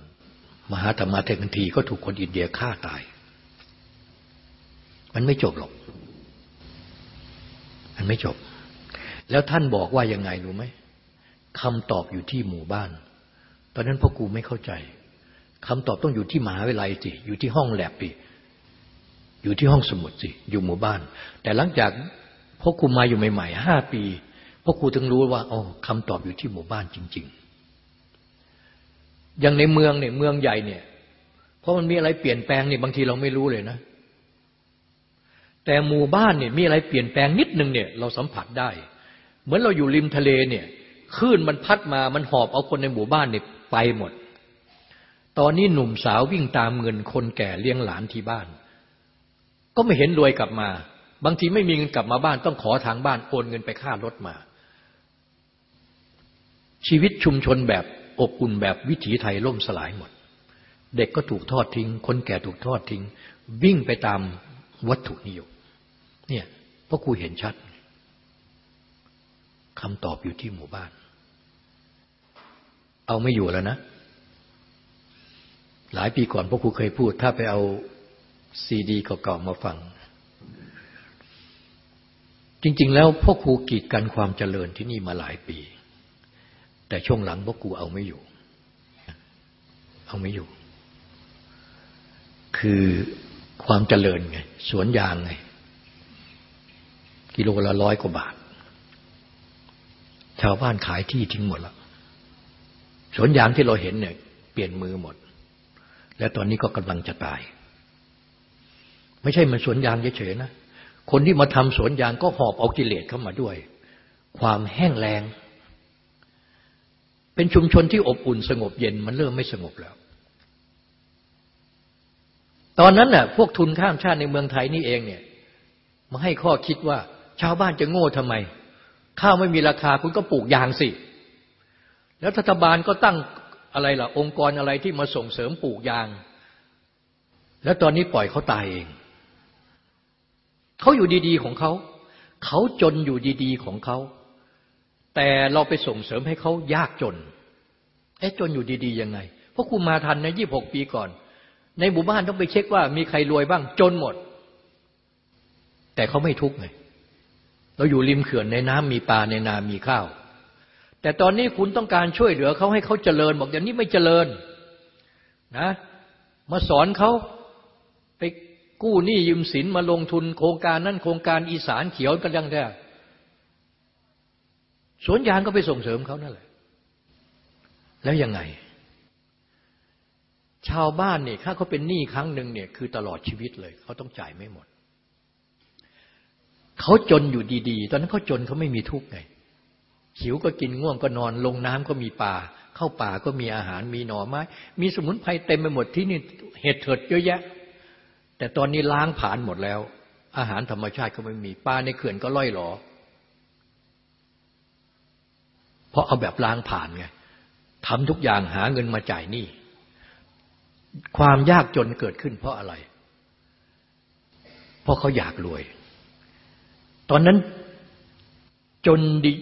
มหาธรรมะเทคันทีก็ถูกคนอินเดียฆ่าตาย มันไม่จบหรอก มันไม่จบ แล้วท่านบอกว่ายังไงรู้ไหมคำตอบอยู่ที่หมู่บ้าน ตอนนั้นพ่อครูไม่เข้าใจคำตอบต้องอยู่ที่มหาวิทยาลัยสิอยู่ที่ห้องแลบสิอยู่ที่ห้องสมุดสิ อยู่หมู่บ้าน แต่หลังจากพ่อครูมาอยู่ใหม่ๆห้าปีพ่อครูถึงรู้ว่าอ๋อคำตอบอยู่ที่หมู่บ้านจริง ๆ อย่างในเมืองเนี่ยเมืองใหญ่เนี่ย เพราะมันมีอะไรเปลี่ยนแปลงเนี่ยบางทีเราไม่รู้เลยนะ แต่หมู่บ้านเนี่ยมีอะไรเปลี่ยนแปลงนิดนึงเนี่ยเราสัมผัสได้ เหมือนเราอยู่ริมทะเลเนี่ยคลื่นมันพัดมามันหอบเอาคนในหมู่บ้านเนี่ยไปหมด ตอนนี้หนุ่มสาววิ่งตามเงินคนแก่เลี้ยงหลานที่บ้าน ก็ไม่เห็นรวยกลับมา บางทีไม่มีเงินกลับมาบ้านต้องขอทางบ้านโอนเงินไปค่ารถมา ชีวิตชุมชนแบบ อบอุ่นแบบวิถีไทยล่มสลายหมด เด็กก็ถูกทอดทิ้ง คนแก่ถูกทอดทิ้ง วิ่งไปตามวัตถุนิยมเนี่ยพ่อครูเห็นชัดคำตอบอยู่ที่หมู่บ้าน เอาไม่อยู่แล้วนะ หลายปีก่อนพ่อครูเคยพูด ถ้าไปเอาซีดีเก่าๆมาฟัง จริง ๆ แล้วพ่อครูกีดกันความเจริญที่นี่มาหลายปี แต่ช่วงหลังพ่อครูเอาไม่อยู่ เอาไม่อยู่ คือความเจริญไง สวนยางไง กิโลละร้อยกว่าบาท ชาวบ้านขายที่ทิ้งหมดแล้ว สวนยางที่เราเห็นเนี่ย เปลี่ยนมือหมด และตอนนี้ก็กำลังจะตาย ไม่ใช่มันสวนยางเฉยๆนะ คนที่มาทำสวนยางก็หอบเอากิเลสเข้ามาด้วย ความแห้งแล้ง เป็นชุมชนที่อบอุ่นสงบเย็นมันเริ่มไม่สงบแล้ว ตอนนั้นน่ะพวกทุนข้ามชาติในเมืองไทยนี่เองเนี่ยมาให้ข้อคิดว่า ชาวบ้านจะโง่ทำไม ข้าวไม่มีราคาคุณก็ปลูกยางสิ แล้วรัฐบาลก็ตั้งอะไรล่ะ องค์กรอะไรที่มาส่งเสริมปลูกยาง แล้วตอนนี้ปล่อยเขาตายเอง เขาอยู่ดีๆของเขา เขาจนอยู่ดีๆของเขา แต่เราไปส่งเสริมให้เขายากจนเอ๊ะจนอยู่ดีๆยังไง เพราะคุณมาทันในยี่บหกปีก่อน ในหมู่บ้านต้องไปเช็คว่ามีใครรวยบ้างจนหมด แต่เขาไม่ทุกข์ไงเราอยู่ริมเขื่อนในน้ำมีปลาในนามีข้าว แต่ตอนนี้คุณต้องการช่วยเหลือเขาให้เขาเจริญ บอกอย่างนี้ไม่เจริญนะมาสอนเขาไปกู้หนี้ยืมสินมาลงทุนโครงการนั่นโครงการอีสานเขียวกันยังแท้ สวนยางก็ไปส่งเสริมเขานั่นแหละ แล้วยังไง ชาวบ้านเนี่ยถ้าเขาเป็นหนี้ครั้งหนึ่งเนี่ยคือตลอดชีวิตเลย เขาต้องจ่ายไม่หมด เขาจนอยู่ดีๆ ตอนนั้นเขาจนเขาไม่มีทุกข์ไงหิวก็กินง่วงก็นอนลงน้ำก็มีป่า เข้าป่าก็มีอาหารมีหน่อไม้ มีสมุนไพรเต็มไปหมดที่นี่เห็ดเถิดเยอะแยะ แต่ตอนนี้ล้างผ่านหมดแล้ว อาหารธรรมชาติก็ไม่มีปลาในเขื่อนก็ล่อยหลอ เพราะเอาแบบล้างผ่านไงทำทุกอย่างหาเงินมาจ่ายหนี้ความยากจนเกิดขึ้นเพราะอะไร เพราะเขาอยากรวย ตอนนั้นจน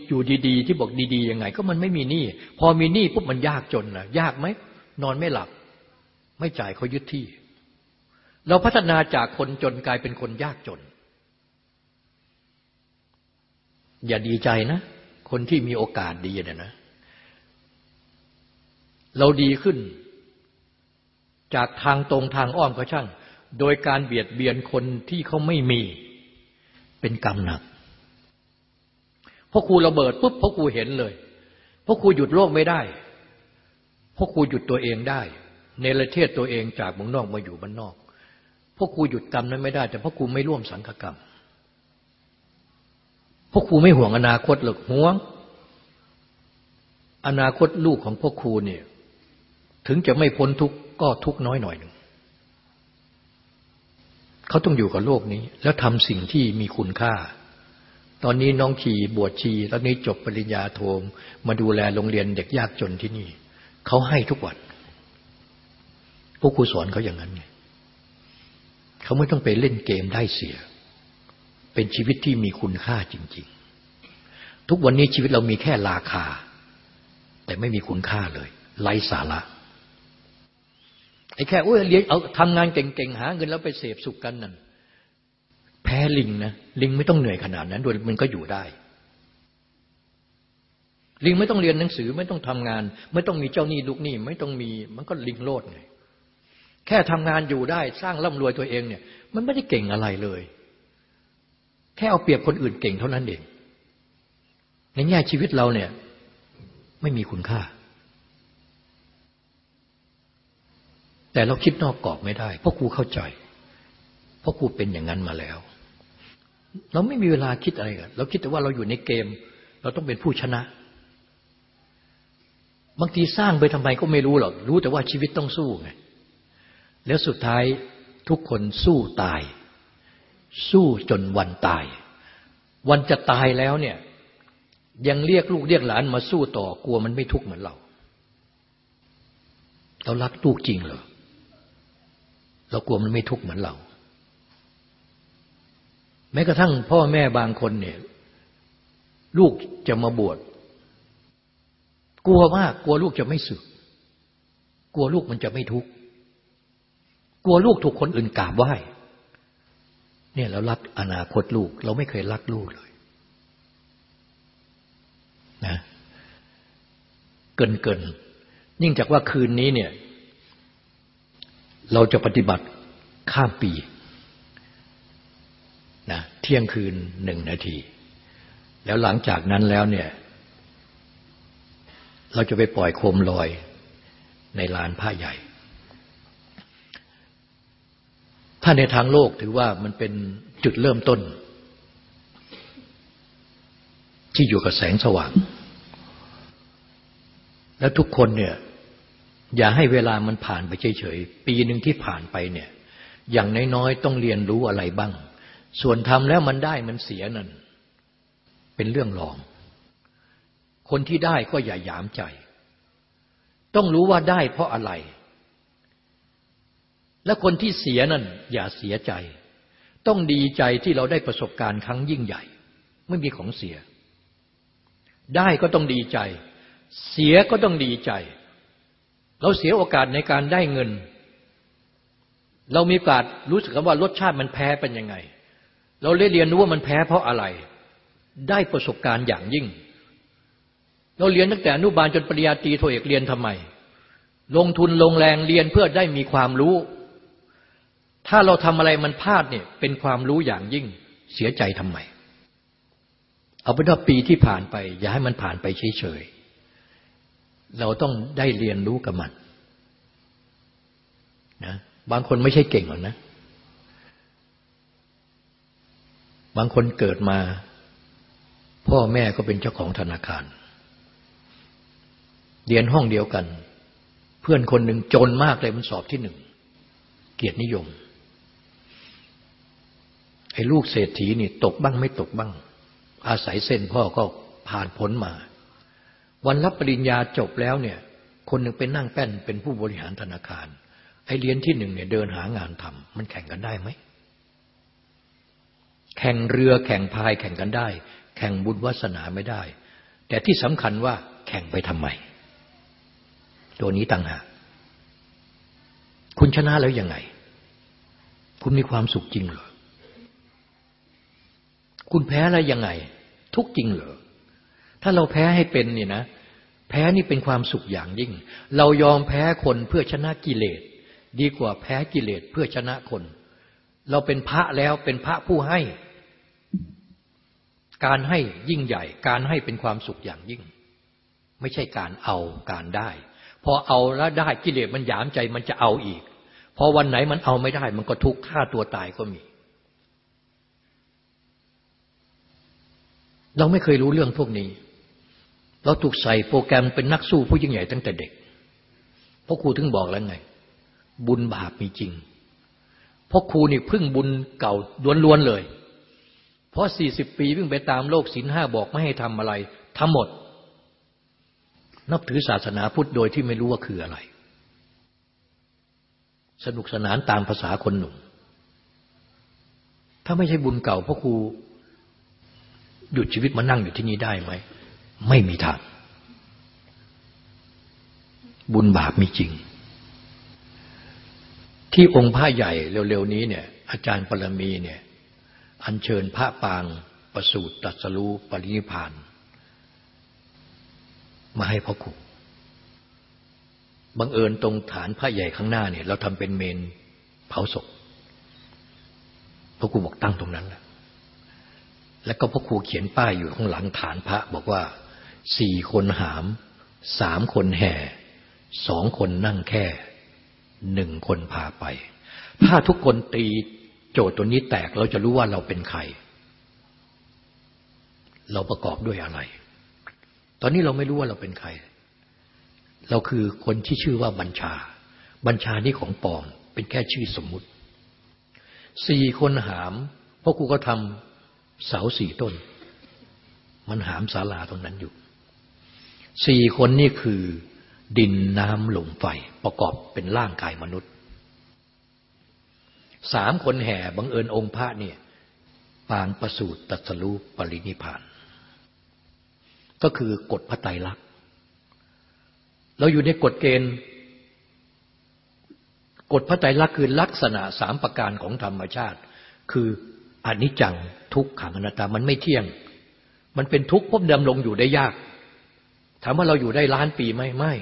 อยู่ดีๆ ที่บอกดีๆยังไง ก็มันไม่มีหนี้พอมีหนี้ปุ๊บมันยากจนนะยากไหมนอนไม่หลับ ไม่จ่ายเขายึดที่ เราพัฒนาจากคนจนกลายเป็นคนยากจน อย่าดีใจนะ คนที่มีโอกาสดีเนี่ยนะ เราดีขึ้น จากทางตรงทางอ้อมก็ช่าง โดยการเบียดเบียนคนที่เขาไม่มีเป็นกรรมหนักพราะครูระเบิดปุ๊บพ่อครูเห็นเลยพ่อครูหยุดโลกไม่ได้พ่อครูหยุดตัวเองได้ ในประเทศตัวเองจากเมืองนอกมาอยู่บ้านนอกพ่อครูหยุดกรรมนั้นไม่ได้ แต่พ่อครูไม่ร่วมสังฆกรรม พ่อครูไม่ห่วงอนาคตหรอกห่วง อนาคตลูกของพ่อครูเนี่ยถึงจะไม่พ้นทุกข์ก็ทุกข์น้อยหน่อยหนึ่งเขาต้องอยู่กับโลกนี้ แล้วทำสิ่งที่มีคุณค่า ตอนนี้น้องขีบวชชี แล้วนี้จบปริญญาโทมมาดูแลโรงเรียนเด็กยากจนที่นี่ เขาให้ทุกวัน พวกครูสอนเขาอย่างนั้นไงเขาไม่ต้องไปเล่นเกมได้เสีย เป็นชีวิตที่มีคุณค่าจริง ๆ ทุกวันนี้ชีวิตเรามีแค่ราคา แต่ไม่มีคุณค่าเลย ไร้สาระไอ้แค่โอ้ยเรียนเอาทำงานเก่งๆ หาเงินแล้วไปเสพสุขกันนั่นแพ้ลิงนะลิงไม่ต้องเหนื่อยขนาดนั้นด้วยมันก็อยู่ได้ ลิงไม่ต้องเรียนหนังสือไม่ต้องทำงาน ไม่ต้องมีเจ้าหนี้ลูกหนี้ไม่ต้องมีมันก็ลิงโลดไงแค่ทำงานอยู่ได้สร้างร่ำรวยตัวเองเนี่ย มันไม่ได้เก่งอะไรเลย แค่เอาเปรียบคนอื่นเก่งเท่านั้นเองในแง่ชีวิตเราเนี่ย ไม่มีคุณค่า แต่เราคิดนอกกรอบไม่ได้ เพราะครูเข้าใจ เพราะครูเป็นอย่างนั้นมาแล้ว เราไม่มีเวลาคิดอะไรกันเราคิดแต่ว่าเราอยู่ในเกม เราต้องเป็นผู้ชนะ บางทีสร้างไปทำไมก็ไม่รู้หรอกรู้แต่ว่าชีวิตต้องสู้ไงแล้วสุดท้ายทุกคนสู้ตาย สู้จนวันตาย วันจะตายแล้วเนี่ย ยังเรียกลูกเรียกหลานมาสู้ต่อกลัวมันไม่ทุกข์เหมือนเรา เรารักลูกจริงเหรอเรากลัวมันไม่ทุกข์เหมือนเรา แม้กระทั่งพ่อแม่บางคนเนี่ย ลูกจะมาบวชกลัวมากกลัวลูกจะไม่สึก กลัวลูกมันจะไม่ทุกข์กลัวลูกถูกคนอื่นกราบไหว้ เนี่ยเรารักอนาคตลูก เราไม่เคยรักลูกเลยนะเกินเกินยิ่งจากว่าคืนนี้เนี่ย เราจะปฏิบัติข้ามปีนะเที่ยงคืนหนึ่งนาที แล้วหลังจากนั้นแล้วเนี่ย เราจะไปปล่อยโคมลอยในลานผ้าใหญ่ ถ้าในทางโลกถือว่ามันเป็นจุดเริ่มต้น ที่อยู่กับแสงสว่าง แล้วทุกคนเนี่ยอย่าให้เวลามันผ่านไปเฉยๆ ปีหนึ่งที่ผ่านไปเนี่ย อย่างน้อยๆ ต้องเรียนรู้อะไรบ้าง ส่วนทำแล้วมันได้มันเสียนั่น เป็นเรื่องรอง คนที่ได้ก็อย่าหยามใจ ต้องรู้ว่าได้เพราะอะไร และคนที่เสียนั่นอย่าเสียใจ ต้องดีใจที่เราได้ประสบการณ์ครั้งยิ่งใหญ่ ไม่มีของเสีย ได้ก็ต้องดีใจ เสียก็ต้องดีใจ เราเสียโอกาสในการได้เงิน เรามีโอกาสรู้สึกว่ารสชาติมันแพ้เป็นยังไง เราได้เรียนรู้ว่ามันแพ้เพราะอะไร ได้ประสบการณ์อย่างยิ่ง เราเรียนตั้งแต่อนุบาลจนปริญญาตรีโทเอกเรียนทำไม ลงทุนลงแรงเรียนเพื่อได้มีความรู้ ถ้าเราทำอะไรมันพลาดเนี่ยเป็นความรู้อย่างยิ่งเสียใจทำไม เอาเป็นว่าปีที่ผ่านไป อย่าให้มันผ่านไปเฉยๆ เราต้องได้เรียนรู้กับมันนะบางคนไม่ใช่เก่งหรอกนะ บางคนเกิดมา พ่อแม่ก็เป็นเจ้าของธนาคาร เรียนห้องเดียวกัน เพื่อนคนหนึ่งจนมากเลยมันสอบที่หนึ่งเกียรตินิยม ไอ้ลูกเศรษฐีนี่ตกบ้างไม่ตกบ้าง อาศัยเส้นพ่อก็ผ่านพ้นมา วันรับปริญญาจบแล้วเนี่ย คนหนึ่งเป็นนั่งแป้นเป็นผู้บริหารธนาคารไอ้อ้เรียนที่หนึ่งเนี่ยเดินหางานทำมันแข่งกันได้ไหม แข่งเรือแข่งพายแข่งกันได้ แข่งบุญวาสนาไม่ได้ แต่ที่สำคัญว่าแข่งไปทำไม ตัวนี้ต่างหากคุณชนะแล้วยังไง คุณมีความสุขจริงเหรอ คุณแพ้แล้วยังไง ทุกจริงเหรอ ถ้าเราแพ้ให้เป็นเนี่ยนะ แพ้นี่เป็นความสุขอย่างยิ่ง เรายอมแพ้คนเพื่อชนะกิเลส ดีกว่าแพ้กิเลสเพื่อชนะคน เราเป็นพระแล้วเป็นพระผู้ให้ การให้ยิ่งใหญ่ การให้เป็นความสุขอย่างยิ่ง ไม่ใช่การเอาการได้ พอเอาแล้วได้กิเลสมันหยามใจมันจะเอาอีก พอวันไหนมันเอาไม่ได้ มันก็ทุกข์ฆ่าตัวตายก็มี เราไม่เคยรู้เรื่องพวกนี้ เราถูกใส่โปรแกรมเป็นนักสู้ผู้ยิ่งใหญ่ตั้งแต่เด็ก เพราะครูถึงบอกแล้วไง บุญบาปมีจริง เพราะครูนี่พึ่งบุญเก่าล้วนๆเลย เพราะสี่สิบปีวิ่งไปตามโลกศีลห้าบอกไม่ให้ทำอะไรทั้งหมด นับถือศาสนาพุทธโดยที่ไม่รู้ว่าคืออะไร สนุกสนานตามภาษาคนหนุ่ม ถ้าไม่ใช่บุญเก่าพ่อครู หยุดชีวิตมานั่งอยู่ที่นี่ได้ไหม ไม่มีทาง บุญบาปมีจริง ที่องค์พระใหญ่เร็วๆนี้เนี่ย อาจารย์ปรมีเนี่ย อัญเชิญพระปางประสูตรตัสรู้ปรินิพาน มาให้พ่อครูบังเอิญตรงฐานพระใหญ่ข้างหน้าเนี่ย เราทำเป็นเมนเผาศพพ่อครูบอกตั้งตรงนั้นแหละ แล้วก็พ่อครูเขียนป้ายอยู่ข้างหลังฐานพระ บอกว่าสี่คนหามสามคนแห่สองคนนั่งแค่หนึ่งคนพาไป ถ้าทุกคนตีโจทย์ตัวนี้แตกเราจะรู้ว่าเราเป็นใคร เราประกอบด้วยอะไร ตอนนี้เราไม่รู้ว่าเราเป็นใคร เราคือคนที่ชื่อว่าบัญชา บัญชานี่ของปลอมเป็นแค่ชื่อสมมุติสี่คนหามพราะครูก็ทำ เสาสี่ต้น มันหามศาลาตรงนั้นอยู่ สี่คนนี่คือดินน้ำลมไฟประกอบเป็นร่างกายมนุษย์ สามคนแห่บังเอิญองค์พระเนี่ยปางประสูตรตัสรูปรินิพาน ก็คือกฎพระไตรลักษณ์เราอยู่ในกฎเกณฑ์กฎพระไตรลักษณ์คือลักษณะสามประการของธรรมชาติ คือ อนิจจังทุกขังอนัตตามันไม่เที่ยง มันเป็นทุกข์พบดำลงอยู่ได้ยาก ถามว่าเราอยู่ได้ล้านปีไหมไม่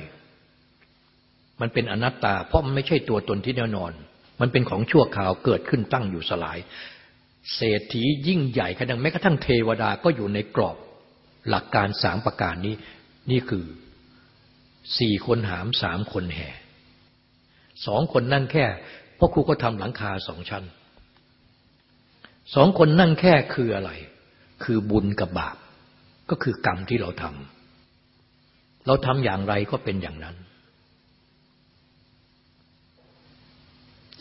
มันเป็นอนัตตา เพราะมันไม่ใช่ตัวตนที่แน่นอน มันเป็นของชั่วคราวเกิดขึ้นตั้งอยู่สลาย เศรษฐียิ่งใหญ่ขนาดแม้กระทั่งเทวดาก็อยู่ในกรอบ หลักการสามประการนี้ นี่คือสี่คนหามสามคนแห่สองคนนั่งแค่พ่อครูก็ทำหลังคาสองชั้น สองคนนั่งแค่คืออะไร คือบุญกับบาป ก็คือกรรมที่เราทำเราทำอย่างไรก็เป็นอย่างนั้น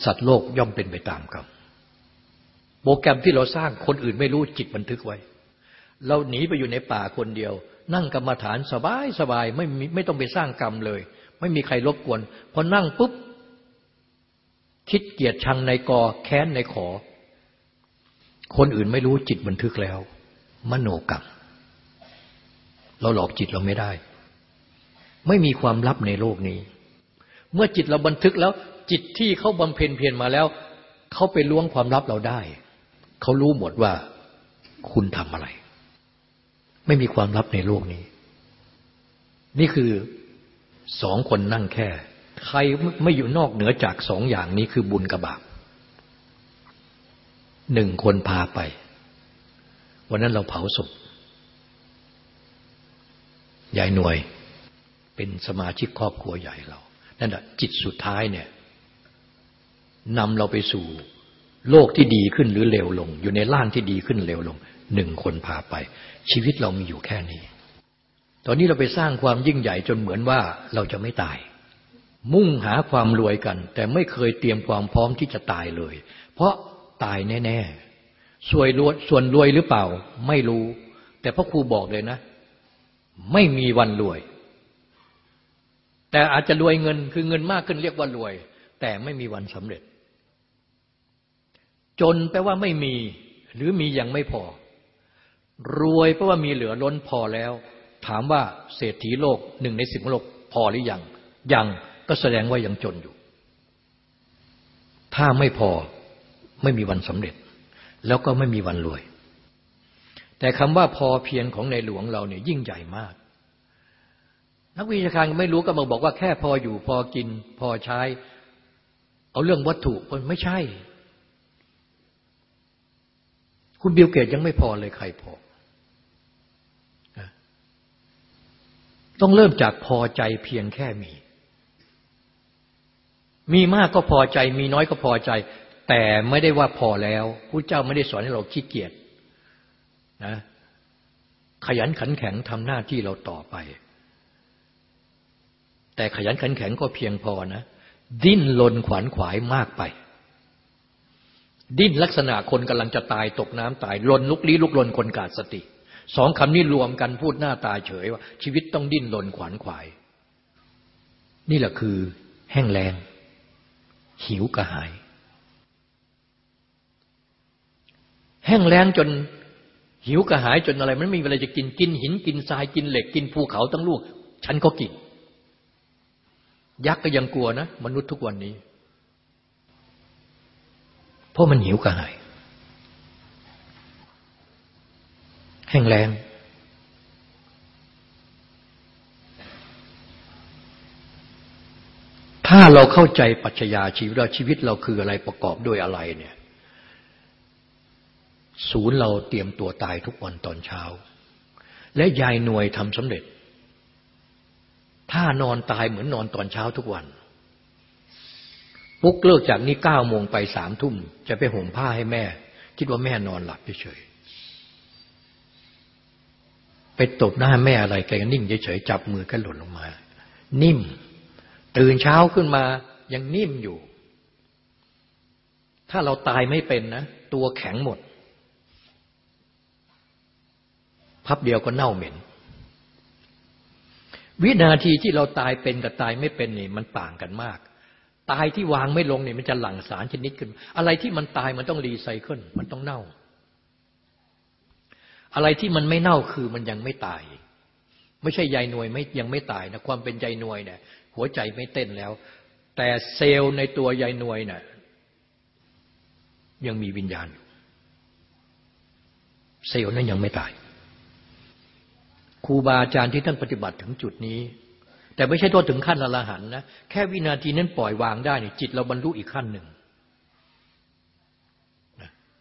สัตว์โลกย่อมเป็นไปตามกรรมโปรแกรมที่เราสร้างคนอื่นไม่รู้จิตบันทึกไว้ เราหนีไปอยู่ในป่าคนเดียว นั่งกรรมฐานสบายสบายไม่ไม่ต้องไปสร้างกรรมเลย ไม่มีใครรบกวนพอนั่งปุ๊บคิดเกียดชังในกอแค้นในขอ คนอื่นไม่รู้จิตบันทึกแล้ว มโนกรรม เราหลอกจิตเราไม่ได้ ไม่มีความลับในโลกนี้ เมื่อจิตเราบันทึกแล้ว จิตที่เขาบำเพ็ญเพียรมาแล้ว เขาไปล้วงความลับเราได้ เขารู้หมดว่าคุณทำอะไร ไม่มีความลับในโลกนี้ นี่คือสองคนนั่งแค่ ใครไม่อยู่นอกเหนือจากสองอย่างนี้คือบุญกับบาป หนึ่งคนพาไป วันนั้นเราเผาศพยายหน่วย เป็นสมาชิกครอบครัวใหญ่เรา นั่นแหะจิตสุดท้ายเนี่ยนำเราไปสู่โลกที่ดีขึ้นหรือเลวลง อยู่ในร่างที่ดีขึ้นเลวลงหนึ่งคนพาไป ชีวิตเรามีอยู่แค่นี้ ตอนนี้เราไปสร้างความยิ่งใหญ่จนเหมือนว่าเราจะไม่ตาย มุ่งหาความรวยกัน แต่ไม่เคยเตรียมความพร้อมที่จะตายเลย เพราะ ตายแน่ๆส่วนรวยส่วนรวยหรือเปล่า ไม่รู้ แต่พ่อครูบอกเลยนะ ไม่มีวันรวย แต่อาจจะรวยเงินคือเงินมากขึ้นเรียกว่ารวย แต่ไม่มีวันสำเร็จ จนแปลว่าไม่มี หรือมียังไม่พอ รวยแปลว่ามีเหลือล้นพอแล้ว ถามว่าเศรษฐีโลกหนึ่งในสิบโลกพอหรือยังยังก็แสดงว่ายังจนอยู่ ถ้าไม่พอ ไม่มีวันสำเร็จ แล้วก็ไม่มีวันรวย แต่คำว่าพอเพียงของในหลวงเราเนี่ยยิ่งใหญ่มาก นักวิชาการไม่รู้ก็มาบอกว่าแค่พออยู่พอกิน พอใช้ เอาเรื่องวัตถุมันไม่ใช่ คุณบิลเกตยังไม่พอเลยใครพอ ต้องเริ่มจากพอใจเพียงแค่มีมีมากก็พอใจ มีน้อยก็พอใจ แต่ไม่ได้ว่าพอแล้วพระเจ้าไม่ได้สอนให้เราขี้เกียจนะขยันขันแข็งทำหน้าที่เราต่อไป แต่ขยันขันแข็งก็เพียงพอนะ ดิ้นลนขวานขวายมากไป ดิ้นลักษณะคนกำลังจะตายตกน้ำตายลนลุกลี้ลุกลนคนขาดสติสองคำนี้รวมกันพูดหน้าตาเฉยว่า ชีวิตต้องดิ้นลนขวานขวาย นี่แหละคือแห้งแรง หิวกระหาย แห้งแล้งจนหิวกระหายจนอะไร มันไม่มีเวลาจะกินกินหินกินทรายกินเหล็กกินภูเขาตั้งลูก ฉันก็กิน ยักษ์ก็ยังกลัวนะ มนุษย์ทุกวันนี้ เพราะมันหิวกระหาย แห้งแล้งถ้าเราเข้าใจปัจจยาชีวิตเราชีวิตเราคืออะไรประกอบด้วยอะไรเนี่ย ศูนย์เราเตรียมตัวตายทุกวันตอนเช้า และยายหน่วยทำสำเร็จ ถ้านอนตายเหมือนนอนตอนเช้าทุกวันปุ๊กเลิกจากนี้เก้าโมงไปสามทุ่ม จะไปห่มผ้าให้แม่ คิดว่าแม่นอนหลับเฉยไปตบหน้าแม่อะไรแกก็นิ่งเฉยจับมือก็หล่นลงมา นิ่ม ตื่นเช้าขึ้นมายังนิ่มอยู่ ถ้าเราตายไม่เป็นนะ ตัวแข็งหมด พับเดียวก็เน่าเหม็น วินาทีที่เราตายเป็นกับตายไม่เป็นนี่มันต่างกันมาก ตายที่วางไม่ลงเนี่ยมันจะหลั่งสารชนิดขึ้น อะไรที่มันตายมันต้องรีไซเคิลมันต้องเน่า อะไรที่มันไม่เน่าคือมันยังไม่ตาย ไม่ใช่ใยหน่วยไม่ยังไม่ตายนะความเป็นใยหน่วยเนี่ยหัวใจไม่เต้นแล้ว แต่เซลล์ในตัวใยหน่วยเนี่ยยังมีวิญญาณอยู่เซลล์นั้นยังไม่ตาย ครูบาอาจารย์ที่ท่านปฏิบัติถึงจุดนี้ แต่ไม่ใช่ตัวถึงขั้นอรหันนะแค่วินาทีนั้นปล่อยวางได้เนี่ยจิตเราบรรลุอีกขั้นหนึ่ง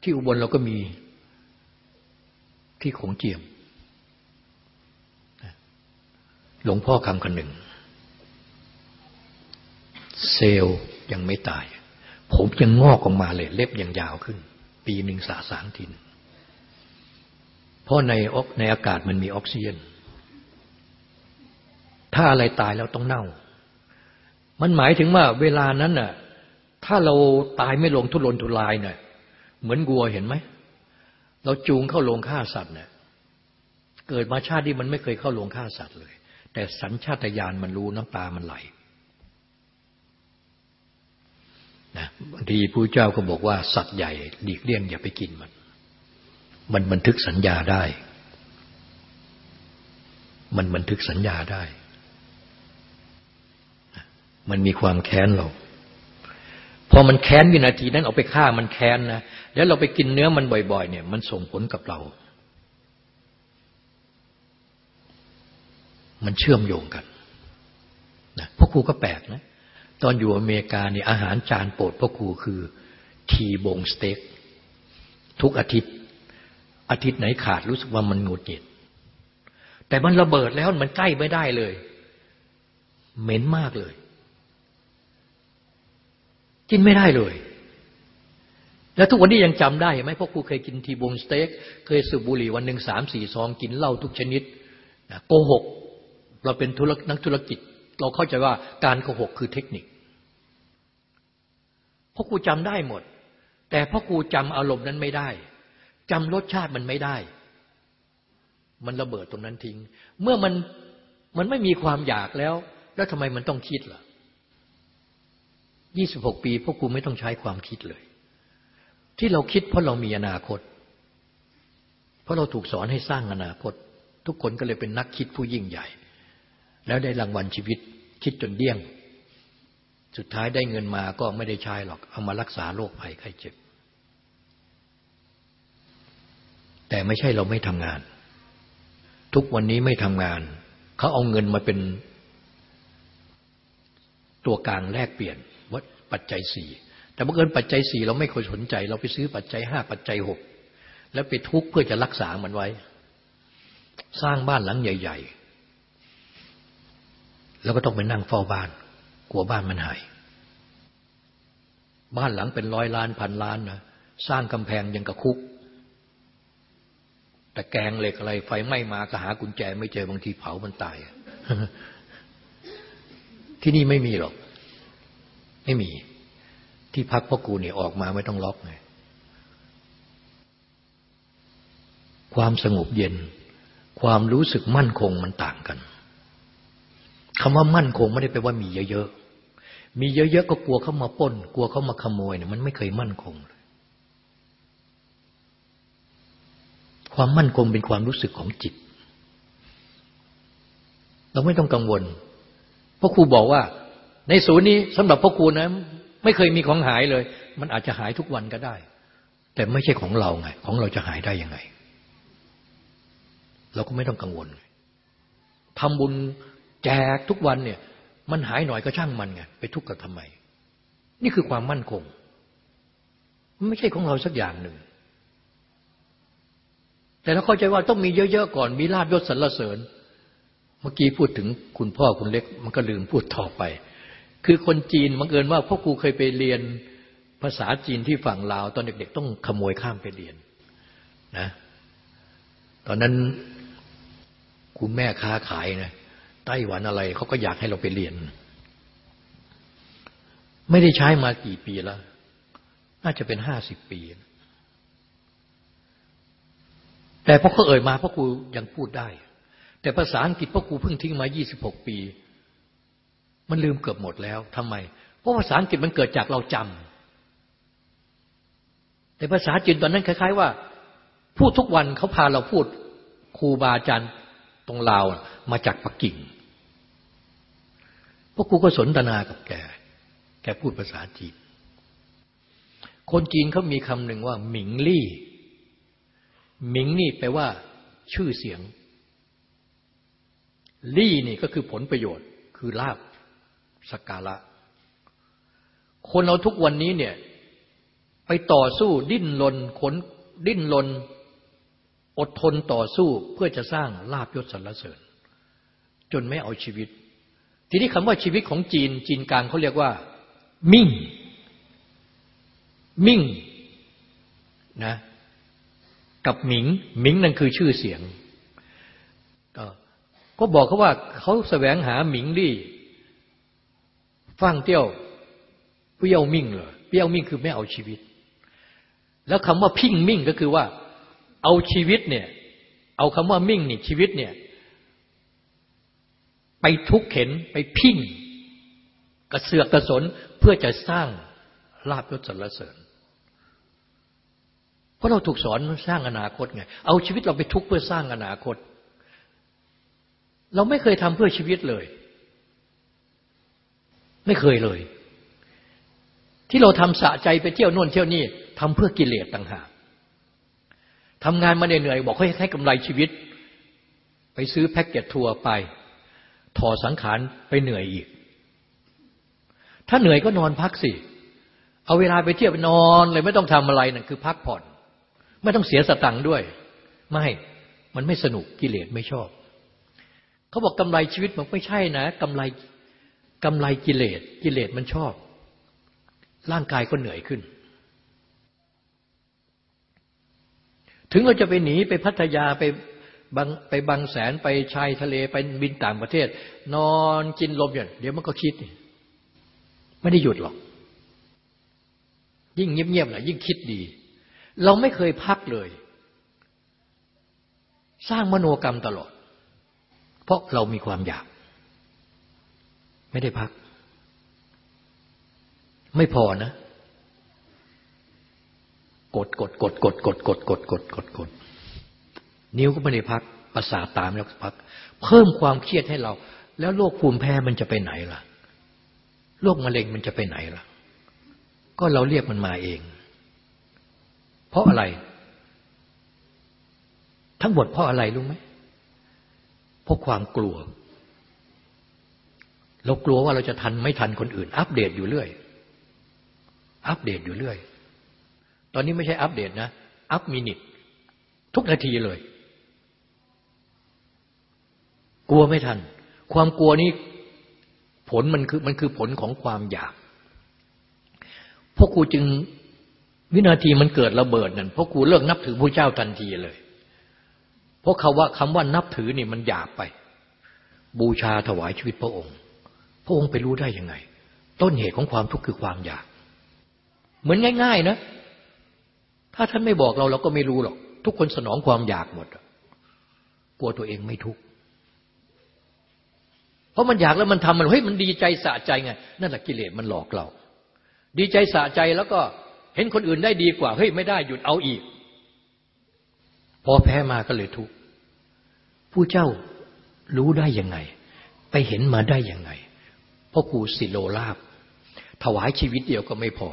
ที่อุบลเราก็มีที่ขงเจียมหลวงพ่อคำคนหนึ่ง เซลยังไม่ตาย ผมยังงอกออกมาเลย เล็บยังยาวขึ้น ปีหนึ่งสาสางทิน เพราะในในอากาศมันมีออกซิเจน ถ้าอะไรตายแล้วต้องเน่า มันหมายถึงว่าเวลานั้นน่ะ ถ้าเราตายไม่ลงทุรนทุรายเนี่ยเหมือนวัวเห็นไหม เราจูงเข้าโรงฆ่าสัตว์เนี่ยเกิดมาชาติที่มันไม่เคยเข้าโรงฆ่าสัตว์เลย แต่สัญชาตญาณมันรู้น้ำตามันไหลนะบางทีผู้เจ้าก็บอกว่าสัตว์ใหญ่หลีกเลี่ยงอย่าไปกินมัน มันบันทึกสัญญาได้ มันบันทึกสัญญาได้ มันมีความแค้นเรา พอมันแค้นวินาทีนั้นเอาไปฆ่ามันแค้นนะ แล้วเราไปกินเนื้อมันบ่อย ๆ เนี่ย มันส่งผลกับเรา มันเชื่อมโยงกันนะพ่อครูก็แปลกนะ ตอนอยู่อเมริกาเนี่ยอาหารจานโปรดพ่อครูคือทีบงสเต็กทุกอาทิตย์ อาทิตย์ไหนขาดรู้สึกว่ามันหงุดหงิด แต่มันระเบิดแล้วมันใกล้ไม่ได้เลย เหม็นมากเลย กินไม่ได้เลย แล้วทุกวันนี้ยังจำได้ไหมพราะครูเคยกินทีบงสเต็กเคยสูบบุหรี่วันหนึ่งสามสี่ซองกินเหล้าทุกชนิดโกหก เราเป็นธุรนักธุรกิจ เราเข้าใจว่าการโกหกคือเทคนิคพราะครูจำได้หมด แต่พราะครูจำอารมณ์นั้นไม่ได้ จำรสชาติมันไม่ได้ มันระเบิดตรงนั้นทิ้ง เมื่อมันมันไม่มีความอยากแล้ว แล้วทำไมมันต้องคิดล่ะยี่สิบหกปีพวกครูไม่ต้องใช้ความคิดเลย ที่เราคิดเพราะเรามีอนาคต เพราะเราถูกสอนให้สร้างอนาคต ทุกคนก็เลยเป็นนักคิดผู้ยิ่งใหญ่ แล้วได้รางวัลชีวิตคิดจนเดี้ยง สุดท้ายได้เงินมาก็ไม่ได้ใช้หรอก เอามารักษาโรคภัยไข้เจ็บ แต่ไม่ใช่เราไม่ทำงาน ทุกวันนี้ไม่ทำงาน เขาเอาเงินมาเป็น ตัวกลางแลกเปลี่ยนวัดปัจจัยสี่แต่บังเอิญปัจจัยสี่เราไม่เคยสนใจ เราไปซื้อปัจจัยห้าปัจจัยหกแล้วไปทุกเพื่อจะรักษามันไว้ สร้างบ้านหลังใหญ่ ๆ แล้วก็ต้องไปนั่งเฝ้าบ้าน กลัวบ้านมันหายบ้านหลังเป็นร้อยล้านพันล้านนะสร้างกำแพงยังกระคุก แต่แกงเหล็กอะไร ไฟไหม้มาก็หากุญแจ ไม่เจอบางทีเผามันตายที่นี่ไม่มีหรอก ไม่มี ที่พักพ่อกูเนี่ยออกมาไม่ต้องล็อกไงความสงบเย็น ความรู้สึกมั่นคงมันต่างกันคำว่ามั่นคงไม่ได้แปลว่ามีเยอะๆมีเยอะๆก็กลัวเขามาป้น กลัวเขามาขโมยเนี่ยมันไม่เคยมั่นคงเลย ความมั่นคงเป็นความรู้สึกของจิต เราไม่ต้องกังวลพ่อครูบอกว่า ในศูนย์นี้สำหรับพ่อครูนะไม่เคยมีของหายเลย มันอาจจะหายทุกวันก็ได้ แต่ไม่ใช่ของเราไง ของเราจะหายได้ยังไง เราก็ไม่ต้องกังวลทำบุญแจกทุกวันเนี่ย มันหายหน่อยก็ช่างมันไงไปทุกข์กับทำไม นี่คือความมั่นคงมันไม่ใช่ของเราสักอย่างหนึ่ง แต่เราเข้าใจว่าต้องมีเยอะๆก่อน มีลาบยศสรรเสริญ เมื่อกี้พูดถึงคุณพ่อคุณเล็ก มันก็ลืมพูดต่อไป คือคนจีนบังเอิญว่าพ่อครูเคยไปเรียนภาษาจีนที่ฝั่งลาว ตอนเด็ก ๆ ต้องขโมยข้ามไปเรียนนะ ตอนนั้นคุณแม่ค้าขายนะไต้หวันอะไรเขาก็อยากให้เราไปเรียน ไม่ได้ใช้มากี่ปีแล้ว น่าจะเป็นห้าสิบปี แต่พอเขาเอ่ยมาพ่อครูยังพูดได้ แต่ภาษาอังกฤษพ่อครูเพิ่งทิ้งมา 26 ปี มันลืมเกือบหมดแล้วทำไม เพราะภาษาอังกฤษมันเกิดจากเราจำแต่ภาษาจีนตอนนั้นคล้าย ๆ ว่า พูดทุกวันเขาพาเราพูดครูบาอาจารย์ตรงลาวมาจากปักกิ่งพวกครูก็สนทนากับแก แกพูดภาษาจีน คนจีนเขามีคำหนึ่งว่า หมิงลี่ หมิงนี่แปลว่า ชื่อเสียง ลี่นี่ก็คือผลประโยชน์ คือลาบสกการะ คนเราทุกวันนี้เนี่ย ไปต่อสู้ดิ้นรนขนดิ้นรนอดทนต่อสู้เพื่อจะสร้างลาบยศสรรเสริญ จนไม่เอาชีวิต ทีนี้คำว่าชีวิตของจีน จีนกลางเขาเรียกว่า มิ่ง มิ่งนะ กับหมิง หมิงนั่นคือชื่อเสียง ก็บอกเขาว่าเขาแสวงหาหมิงลี่ฟังเตี้ยวเปี้ยวมิ่งเหรอเปี้ยวมิ่งคือไม่เอาชีวิต แล้วคำว่าพิ้งมิ่งก็คือว่า เอาชีวิตเนี่ย เอาคำว่ามิ่งนี่ชีวิตเนี่ย ไปทุกเข็นไปพิ้งกระเสือกกระสนเพื่อจะสร้างลาบยศสรรเสริญ เพราะเราถูกสอนสร้างอนาคตไง เอาชีวิตเราไปทุกเพื่อสร้างอนาคต เราไม่เคยทำเพื่อชีวิตเลย ไม่เคยเลย ที่เราทำสะใจไปเที่ยวโน่นเที่ยวนี่ทำเพื่อกิเลสต่างหากทำงานมาเหนื่อยบอกให้ให้กำไรชีวิต ไปซื้อแพ็กเกจทัวร์ไปถอสังขารไปเหนื่อยอีก ถ้าเหนื่อยก็นอนพักสิ เอาเวลาไปเที่ยวไปนอนเลยไม่ต้องทำอะไรนั่นคือพักผ่อน ไม่ต้องเสียสตังค์ด้วย ไม่มันไม่สนุกกิเลสไม่ชอบ เขาบอกกำไรชีวิตมันไม่ใช่นะกำไรกำไรกิเลสกิเลสมันชอบ ร่างกายก็เหนื่อยขึ้น ถึงเราจะไปหนีไปพัทยาไปบางไปบางแสนไปชายทะเลไปบินต่างประเทศ นอนกินลมอย่างเดี๋ยวมันก็คิด ไม่ได้หยุดหรอก ยิ่งเงียบๆนะยิ่งคิดดี เราไม่เคยพักเลย สร้างมโนกรรมตลอด เพราะเรามีความอยาก ไม่ได้พัก ไม่พอนะกดกดกดกดกดกดกดกดกดกดนิ้วก็ไม่ได้พักประสาทตามแล้วพัก เพิ่มความเครียดให้เรา แล้วโรคภูมิแพ้มันจะไปไหนล่ะโรคมะเร็งมันจะไปไหนล่ะ ก็เราเรียกมันมาเอง เพราะอะไร ทั้งหมดเพราะอะไรรู้ไหมเพราะความกลัว เรากลัวว่าเราจะทันไม่ทันคนอื่น อัปเดตอยู่เรื่อย อัปเดตอยู่เรื่อย ตอนนี้ไม่ใช่อัปเดตนะ อัพมินิททุกนาทีเลย กลัวไม่ทัน ความกลัวนี้ผลมันคือมันคือผลของความอยาก พวกกูจึง วินาทีมันเกิดระเบิดนั่นเพวกกูเลิกนับถือพระเจ้าทันทีเลย เพราะเขาว่าคำว่านับถือนี่มันหยาบไป บูชาถวายชีวิตพระองค์ พระองค์ไปรู้ได้ยังไง ต้นเหตุของความทุกข์คือความอยาก เหมือนง่าย ๆนะ ถ้าท่านไม่บอกเราเราก็ไม่รู้หรอก ทุกคนสนองความอยากหมดกลัวตัวเองไม่ทุกข์เพราะมันอยากแล้วมันทำมันเฮ้ยมันดีใจสะใจไง นั่นแหละกิเลสมันหลอกเรา ดีใจสะใจแล้วก็ เห็นคนอื่นได้ดีกว่า เฮ้ยไม่ได้หยุดเอาอีก พอแพ้มาก็เลยทุกข์ผู้เจ้ารู้ได้ยังไง ไปเห็นมาได้ยังไงพราะครูสิโลลาบ ถวายชีวิตเดียวก็ไม่พอ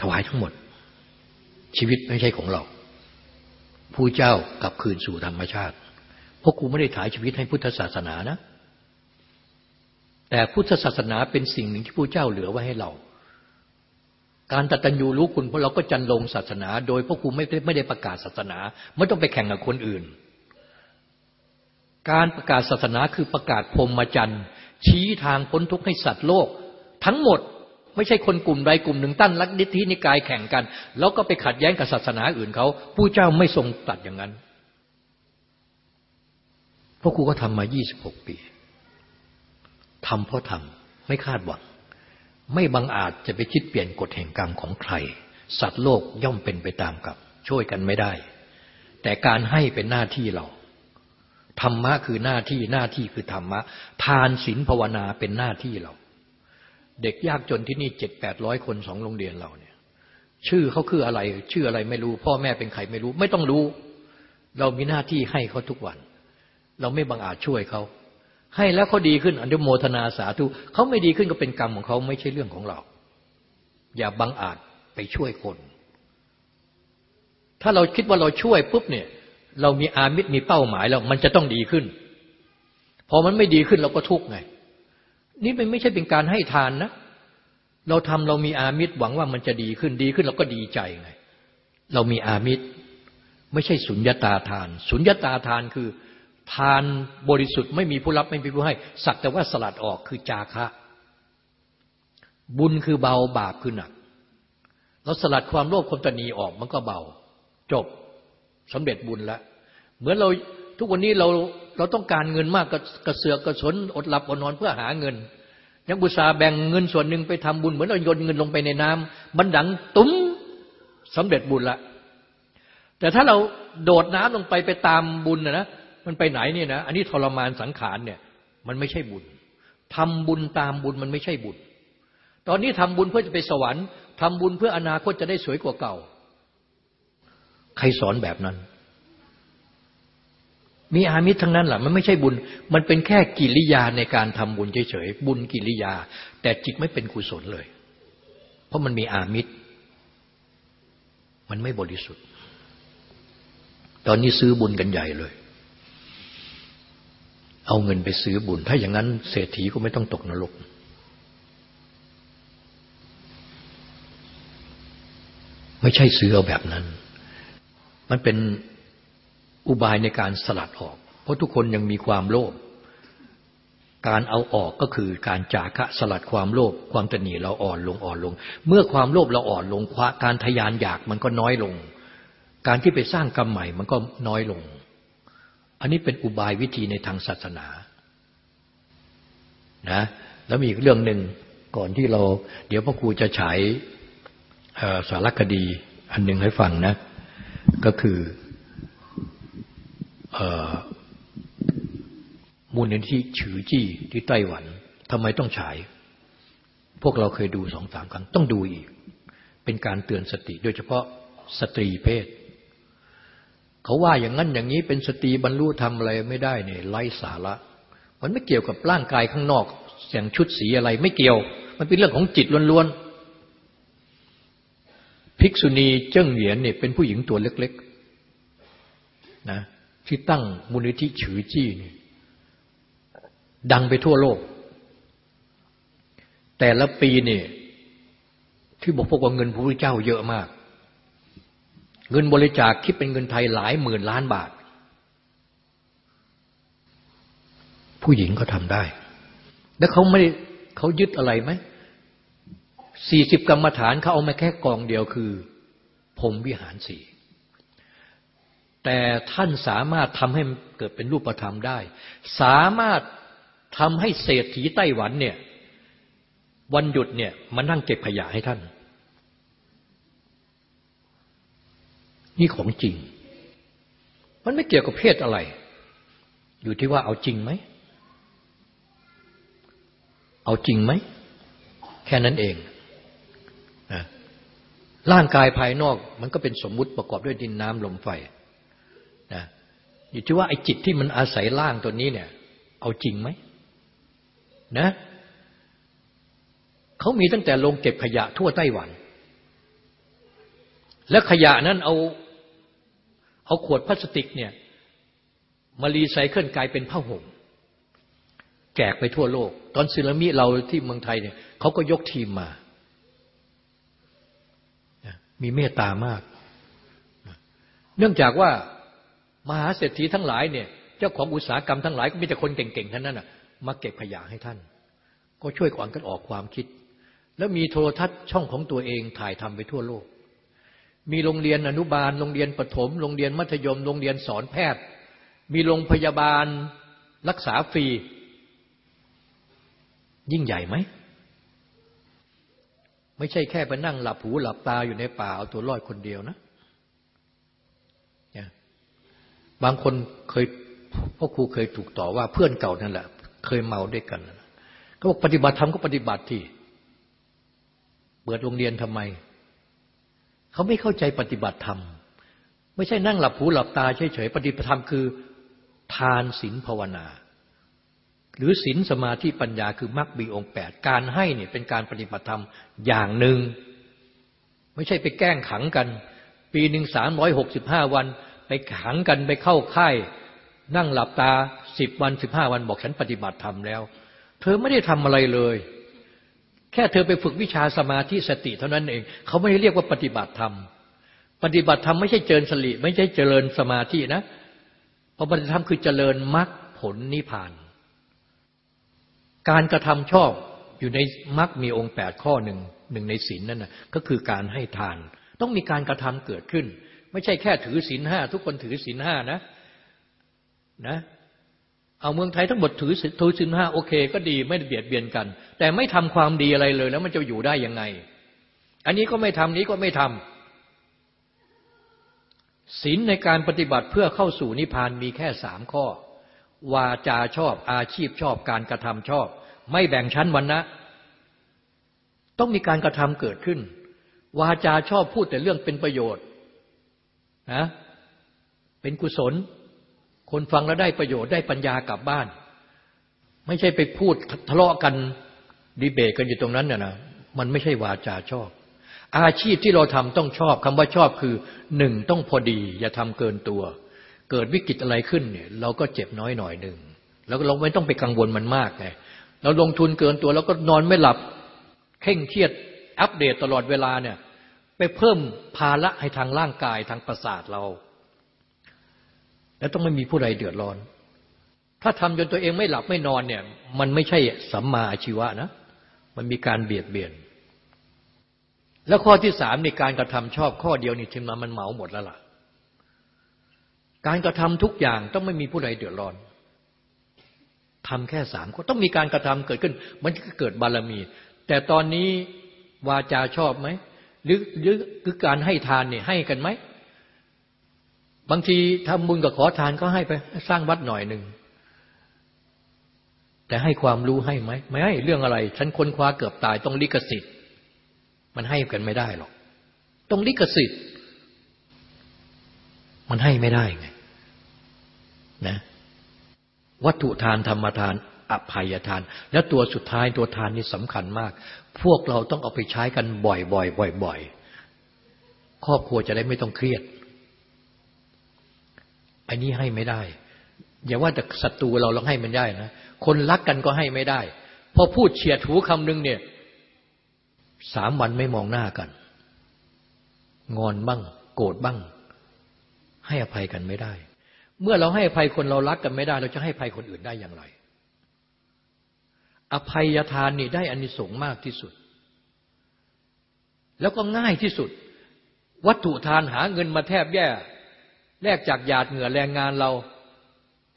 ถวายทั้งหมด ชีวิตไม่ใช่ของเรา ผู้เจ้ากลับคืนสู่ธรรมชาติเพราะครูไม่ได้ถ่ายชีวิตให้พุทธศาสนานะ แต่พุทธศาสนาเป็นสิ่งหนึ่งที่ผู้เจ้าเหลือไว้ให้เรา การตัดตัญญูรู้คุณเพราะเราก็จันลงศาสนา โดยพระครูไม่ได้ไม่ได้ประกาศศาสนา ไม่ต้องไปแข่งกับคนอื่น การประกาศศาสนาคือประกาศพรมจรรย์ชี้ทางพ้นทุกข์ให้สัตว์โลก ทั้งหมดไม่ใช่คนกลุ่มใดกลุ่มหนึ่งตั้นรักนิธินิกายแข่งกัน แล้วก็ไปขัดแย้งกับศาสนาอื่นเขาผู้เจ้าไม่ทรงตัดอย่างนั้นพราะครูก็ทำมา 26 ปี ทำเพราะทำไม่คาดหวัง ไม่บังอาจจะไปคิดเปลี่ยนกฎแห่งกรรมของใคร สัตว์โลกย่อมเป็นไปตามกับช่วยกันไม่ได้ แต่การให้เป็นหน้าที่เราธรรมะคือหน้าที่หน้าที่คือธรรมะ ทานศีลภาวนาเป็นหน้าที่เรา เด็กยากจนที่นี่เจ็ดแปดร้อยคนสองโรงเรียนเราเนี่ย ชื่อเขาคืออะไร ชื่ออะไรไม่รู้ พ่อแม่เป็นใครไม่รู้ ไม่ต้องรู้ เรามีหน้าที่ให้เขาทุกวัน เราไม่บังอาจช่วยเขา ให้แล้วเขาดีขึ้นอนุโมทนาสาธุเขาไม่ดีขึ้นก็เป็นกรรมของเขาไม่ใช่เรื่องของเรา อย่าบังอาจไปช่วยคน ถ้าเราคิดว่าเราช่วยปุ๊บเนี่ย เรามีอามิตรมีเป้าหมายแล้วมันจะต้องดีขึ้น พอมันไม่ดีขึ้นเราก็ทุกข์ไง นี่มันไม่ใช่เป็นการให้ทานนะ เราทำเรามีอามิตรหวังว่ามันจะดีขึ้นดีขึ้นเราก็ดีใจไง เรามีอามิตร ไม่ใช่สุญญตาทาน สุญญตาทานคือ ทานบริสุทธิ์ไม่มีผู้รับไม่มีผู้ให้ สักแต่ว่าสลัดออกคือจาคะ บุญคือเบาบาปคือหนัก เราสลัดความโลภความตนีออกมันก็เบา จบสำเร็จบุญแล้วเหมือนเราทุกวันนี้เราเราต้องการเงินมากกระเสือกกระสนอดหลับอดนอนเพื่อหาเงิน ยังบุษาแบ่งเงินส่วนหนึ่งไปทำบุญเหมือนเราโยนเงินลงไปในน้ำบันดังตุ้มสำเร็จบุญละแต่ถ้าเราโดดน้ำลงไปไปตามบุญนะนะ มันไปไหนเนี่ยนะอันนี้ทรมานสังขารเนี่ยมันไม่ใช่บุญทำบุญตามบุญมันไม่ใช่บุญ ตอนนี้ทำบุญเพื่อจะไปสวรรค์ทำบุญเพื่ออนาคตจะได้สวยกว่าเก่า ใครสอนแบบนั้น มีอามิตรทั้งนั้นแหละมันไม่ใช่บุญ มันเป็นแค่กิริยาในการทำบุญเฉยๆ บุญกิริยา แต่จิตไม่เป็นกุศลเลย เพราะมันมีอามิตร มันไม่บริสุทธิ์ ตอนนี้ซื้อบุญกันใหญ่เลย เอาเงินไปซื้อบุญ ถ้าอย่างนั้นเศรษฐีก็ไม่ต้องตกนรก ไม่ใช่ซื้อเอาแบบนั้น มันเป็นอุบายในการสลัดออก เพราะทุกคนยังมีความโลภการเอาออกก็คือการจากะสลัดความโลภความตนีเราอ่อนลงอ่อนลง เมื่อความโลภเราอ่อนลงการทยานอยากมันก็น้อยลง การที่ไปสร้างกรรมใหม่มันก็น้อยลง อันนี้เป็นอุบายวิธีในทางศาสนานะแล้วมีอีกเรื่องหนึ่งก่อนที่เรา เดี๋ยวพ่อครูจะฉายสารคดีอันหนึ่งให้ฟังนะ ก็คือมูลนิธิฉือจี้ที่ไต้หวันทำไมต้องฉาย พวกเราเคยดูสองสามครั้ง ต้องดูอีก เป็นการเตือนสติ โดยเฉพาะสตรีเพศ เขาว่าอย่างนั้นอย่างนี้เป็นสตรีบรรลุทำอะไรไม่ได้เนี่ยไร้สาระ มันไม่เกี่ยวกับร่างกายข้างนอกอย่างชุดสีอะไรไม่เกี่ยว มันเป็นเรื่องของจิตล้วนๆภิกษุณีเจิ้งเหวียนเนี่ยเป็นผู้หญิงตัวเล็กๆนะที่ตั้งมูลนิธิฉือจี้เนี่ยดังไปทั่วโลก แต่ละปีเนี่ยที่บอกพวกว่าเงินพระพุทธเจ้าเยอะมาก เงินบริจาคคิดเป็นเงินไทยหลายหมื่นล้านบาท ผู้หญิงก็ทำได้ แล้วเขาไม่เขายึดอะไรไหมสี่สิบกรรมฐานเขาเอามาแค่กองเดียวคือพรมวิหารสี่แต่ท่านสามารถทำให้เกิดเป็นรูปธรรมได้ สามารถทำให้เศรษฐีไต้หวันเนี่ย วันหยุดเนี่ยมานั่งเก็บขยะให้ท่าน นี่ของจริง มันไม่เกี่ยวกับเพศอะไร อยู่ที่ว่าเอาจริงไหม เอาจริงไหม แค่นั้นเองนะร่างกายภายนอกมันก็เป็นสมมุติประกอบด้วยดินน้ำลมไฟนะอยู่ที่ว่าไอ้จิตที่มันอาศัยร่างตัวนี้เนี่ย เอาจริงไหมนะเขามีตั้งแต่ลงเก็บขยะทั่วไต้หวัน และขยะนั้นเอา เอาขวดพลาสติกเนี่ยมารีไซเคิลกลายเป็นผ้าห่มแจกไปทั่วโลก ตอนซึนามิเราที่เมืองไทยเนี่ยเขาก็ยกทีมมา มีเมตตามาก เนื่องจากว่ามหาเศรษฐีทั้งหลายเนี่ยเจ้าของอุตสาหกรรมทั้งหลายก็มีแต่คนเก่งๆทั้งนั้นน่ะมาเก็บขยะให้ท่าน ก็ช่วยก่อนกันออกความคิด แล้วมีโทรทัศน์ช่องของตัวเองถ่ายทำไปทั่วโลก มีโรงเรียนอนุบาล โรงเรียนประถม โรงเรียนมัธยม โรงเรียนสอนแพทย์ มีโรงพยาบาลรักษาฟรี ยิ่งใหญ่ไหม ไม่ใช่แค่ไปนั่งหลับหูหลับตาอยู่ในป่าเอาตัวรอดคนเดียวนะ บางคนเคยพ่อครูเคยถูกต่อว่าเพื่อนเก่านั่นแหละ เคยเมาด้วยกันเขาบอกปฏิบัติธรรมก็ปฏิบัติที่ เปิดโรงเรียนทำไม เขาไม่เข้าใจปฏิบัติธรรม ไม่ใช่นั่งหลับหูหลับตาเฉยๆปฏิบัติธรรมคือทานศีลภาวนา หรือศีลสมาธิปัญญาคือมรรคบีองแปดการให้เนี่ยเป็นการปฏิบัติธรรมอย่างหนึ่ง ไม่ใช่ไปแกล้งขังกัน ปีหนึ่งสามร้อยหกสิบห้าวัน ไปขังกันไปเข้าค่าย นั่งหลับตาสิบวันสิบห้าวันบอกฉันปฏิบัติธรรมแล้ว เธอไม่ได้ทำอะไรเลย ค่เธอไปฝึกวิชาสมาธิสติเท่านั้นเอง เขาไม่ได้เรียกว่าปฏิบัติธรรม ปฏิบัติธรรมไม่ใช่เจริญสติไม่ใช่เจริญสมาธินะเพราะปฏิบัติธรรมคือเจริญมรรคผลนิพพาน การกระทำชอบอยู่ในมรรคมีองค์แปดข้อหนึ่งหนึ่งในศีลนั่นนะก็คือการให้ทาน ต้องมีการกระทำเกิดขึ้น ไม่ใช่แค่ถือศีลห้าทุกคนถือศีลห้านะนะ เอาเมืองไทยทั้งหมดถือถือศีลห้าโอเค ก็ดีไม่เบียดเบียนกัน แต่ไม่ทำความดีอะไรเลยแล้วมันจะอยู่ได้ยังไง อันนี้ก็ไม่ทำนี้ก็ไม่ทำศีลในการปฏิบัติเพื่อเข้าสู่นิพพานมีแค่สามข้อ วาจาชอบอาชีพชอบการกระทำชอบ ไม่แบ่งชั้นวันนะ ต้องมีการกระทำเกิดขึ้น วาจาชอบพูดแต่เรื่องเป็นประโยชน์นะเป็นกุศล คนฟังแล้วได้ประโยชน์ได้ปัญญากลับบ้าน ไม่ใช่ไปพูดทะเลาะกันดีเบตกันอยู่ตรงนั้นน่ะนะมันไม่ใช่วาจาชอบ อาชีพที่เราทำต้องชอบคำว่าชอบคือหนึ่งต้องพอดี อย่าทำเกินตัว เกิดวิกฤตอะไรขึ้นเนี่ยเราก็เจ็บน้อยหน่อยหนึ่งแล้วเราไม่ต้องไปกังวลมันมากไงเราลงทุนเกินตัวแล้วก็นอนไม่หลับเข่งเครียดอัปเดตตลอดเวลาเนี่ยไปเพิ่มภาระให้ทางร่างกายทางประสาทเรา แล้วต้องไม่มีผู้ใดเดือดร้อน ถ้าทำจนตัวเองไม่หลับไม่นอนเนี่ย มันไม่ใช่สัมมาอาชีวะนะ มันมีการเบียดเบียน แล้วข้อที่สามในการกระทำชอบข้อเดียวนี่ถึงมามันเหมาหมดแล้วล่ะ การกระทำทุกอย่างต้องไม่มีผู้ใดเดือดร้อนทำแค่สามก็ต้องมีการกระทำเกิดขึ้น มันก็เกิดบารมี แต่ตอนนี้วาจาชอบไหมหรือหรือคือการให้ทานเนี่ยให้กันไหม บางทีทำบุญกับขอทานก็ให้ไปสร้างวัดหน่อยหนึ่ง แต่ให้ความรู้ให้ไหมไม่ให้เรื่องอะไร ฉันค้นคว้าเกือบตายต้องลิขสิทธิ์ มันให้กันไม่ได้หรอกต้องลิขสิทธิ์ มันให้ไม่ได้ไงนะ วัตถุทานธรรมทานอภัยทาน แล้วตัวสุดท้ายตัวทานนี่สำคัญมาก พวกเราต้องเอาไปใช้กันบ่อยๆบ่อยๆครอบครัวจะได้ไม่ต้องเครียด อันนี้ให้ไม่ได้ อย่าว่าแต่ศัตรูเราเราให้มันได้นะ คนรักกันก็ให้ไม่ได้ พอพูดเฉียดหูคำนึงเนี่ยสามวันไม่มองหน้ากัน งอนบ้าง โกรธบ้าง ให้อภัยกันไม่ได้ เมื่อเราให้อภัยคนเรารักกันไม่ได้ เราจะให้อภัยคนอื่นได้อย่างไร อภัยทานนี่ได้อานิสงส์มากที่สุด แล้วก็ง่ายที่สุด วัตถุทานหาเงินมาแทบแย่ แลกจากหยาดเหงื่อแรงงานเรา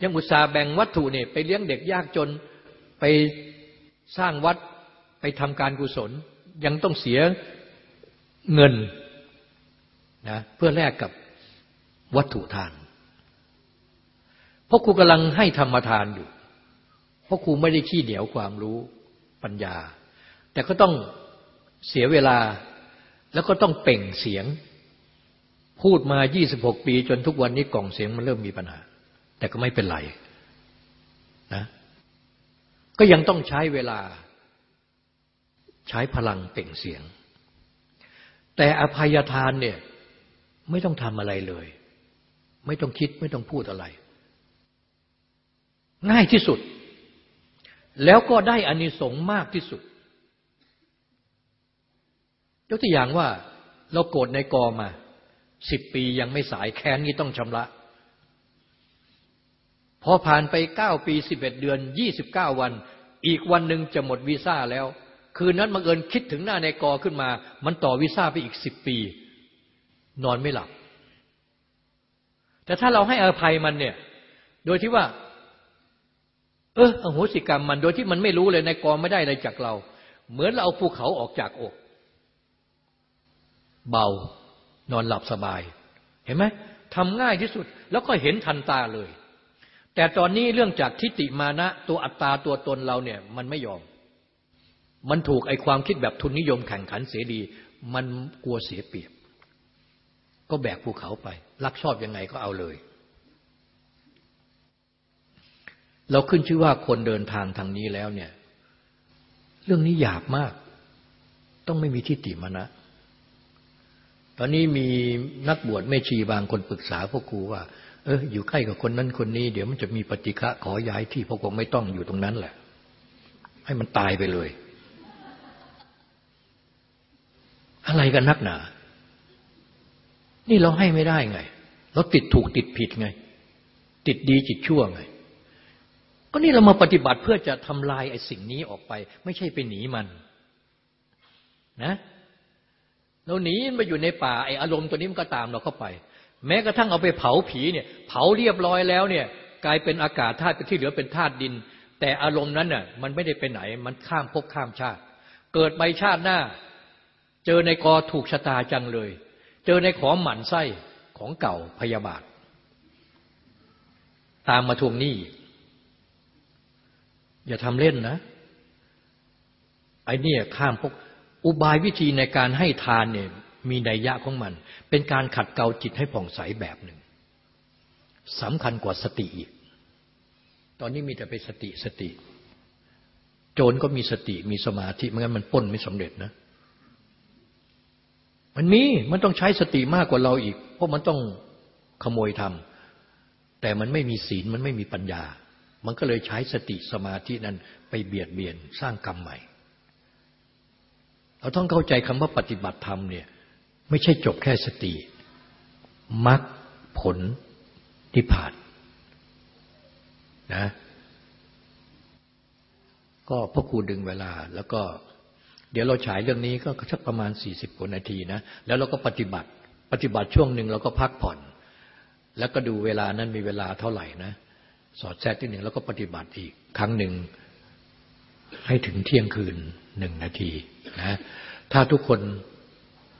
ยังอุตส่าห์แบ่งวัตถุเนี่ยไปเลี้ยงเด็กยากจนไปสร้างวัดไปทำการกุศล ยังต้องเสียเงินนะเพื่อแลกกับวัตถุทาน เพราะครูกำลังให้ธรรมทานอยู่ เพราะครูไม่ได้ขี้เหนียวความรู้ปัญญา แต่ก็ต้องเสียเวลาแล้วก็ต้องเป่งเสียง พูดมา 26 ปี จนทุกวันนี้กล่องเสียงมันเริ่มมีปัญหา แต่ก็ไม่เป็นไรนะก็ยังต้องใช้เวลาใช้พลังเป่งเสียง แต่อภัยทานเนี่ยไม่ต้องทำอะไรเลย ไม่ต้องคิดไม่ต้องพูดอะไร ง่ายที่สุด แล้วก็ได้อานิสงส์มากที่สุด ยกตัวอย่างว่าเราโกรธในกอมา สิบปียังไม่สายแค้นนี้ต้องชำระพอผ่านไปเก้าปีสิบเอ็ดเดือนยี่สิบเก้าวัน อีกวันหนึ่งจะหมดวีซ่าแล้ว คืนนั้นบังเอิญคิดถึงหน้าในกอขึ้นมา มันต่อวีซ่าไปอีกสิบปี นอนไม่หลับ แต่ถ้าเราให้อภัยมันเนี่ย โดยที่ว่า เอออโหสิกรรมมันโดยที่มันไม่รู้เลยในกอไม่ได้อะไรจากเรา เหมือนเราเอาภูเขาออกจากอก เบา นอนหลับสบาย เห็นไหมทำง่ายที่สุดแล้วก็เห็นทันตาเลย แต่ตอนนี้เรื่องจากทิฏฐิมานะ ตัวอัตตาตัวตนเราเนี่ยมันไม่ยอม มันถูกไอความคิดแบบทุนนิยมแข่งขันเสียดี มันกลัวเสียเปรียบ ก็แบกภูเขาไป รักชอบยังไงก็เอาเลย เราขึ้นชื่อว่าคนเดินทางทางนี้แล้วเนี่ย เรื่องนี้หยาบมาก ต้องไม่มีทิฏฐิมานะ ตอนนี้มีนักบวชแม่ชีบางคนปรึกษาพวกครูว่า เอออยู่ใกล้กับคนนั้นคนนี้ เดี๋ยวมันจะมีปฏิฆะขอย้ายที่พวกผมไม่ต้องอยู่ตรงนั้นแหละ ให้มันตายไปเลย อะไรกันนักหนา นี่เราให้ไม่ได้ไง เราติดถูกติดผิดไง ติดดีจิตชั่วไง ก็นี่เรามาปฏิบัติเพื่อจะทำลายไอ้สิ่งนี้ออกไป ไม่ใช่ไปหนีมัน นะ เราหนีมาอยู่ในป่าไอ้อารมณ์ตัวนี้มันก็ตามเราเข้าไป แม้กระทั่งเอาไปเผาผีเนี่ย เผาเรียบร้อยแล้วเนี่ย กลายเป็นอากาศธาตุที่เหลือเป็นธาตุดิน แต่อารมณ์นั้นน่ะมันไม่ได้ไปไหน มันข้ามภพข้ามชาติ เกิดไปชาติหน้า เจอในกอถูกชะตาจังเลย เจอในของหมันไส้ของเก่าพยาบาท ตามมาทวงหนี้อย่าทำเล่นนะไอ้นี่ข้ามภพ อุบายวิธีในการให้ทานเนี่ยมีนัยยะของมัน เป็นการขัดเกลาจิตให้ผ่องใสแบบหนึ่งสำคัญกว่าสติอีก ตอนนี้มีแต่ไปสติสติ โจรก็มีสติมีสมาธิไม่งั้นมันป้นไม่สำเร็จนะ มันมีมันต้องใช้สติมากกว่าเราอีก เพราะมันต้องขโมยทำแต่มันไม่มีศีลมันไม่มีปัญญา มันก็เลยใช้สติสมาธินั้นไปเบียดเบียนสร้างกรรมใหม่ เราต้องเข้าใจคำว่าปฏิบัติธรรมเนี่ยไม่ใช่จบแค่สติมรรคผลที่ผ่านนะก็พ่อครูดึงเวลา แล้วก็เดี๋ยวเราฉายเรื่องนี้ก็สักประมาณสี่สิบกว่านาทีนะแล้วเราก็ปฏิบัติปฏิบัติช่วงหนึ่งเราก็พักผ่อน แล้วก็ดูเวลานั้นมีเวลาเท่าไหร่นะสอดแทรกที่หนึ่งแล้วก็ปฏิบัติอีกครั้งหนึ่งให้ถึงเที่ยงคืน หนึ่งนาทีนะถ้าทุกคน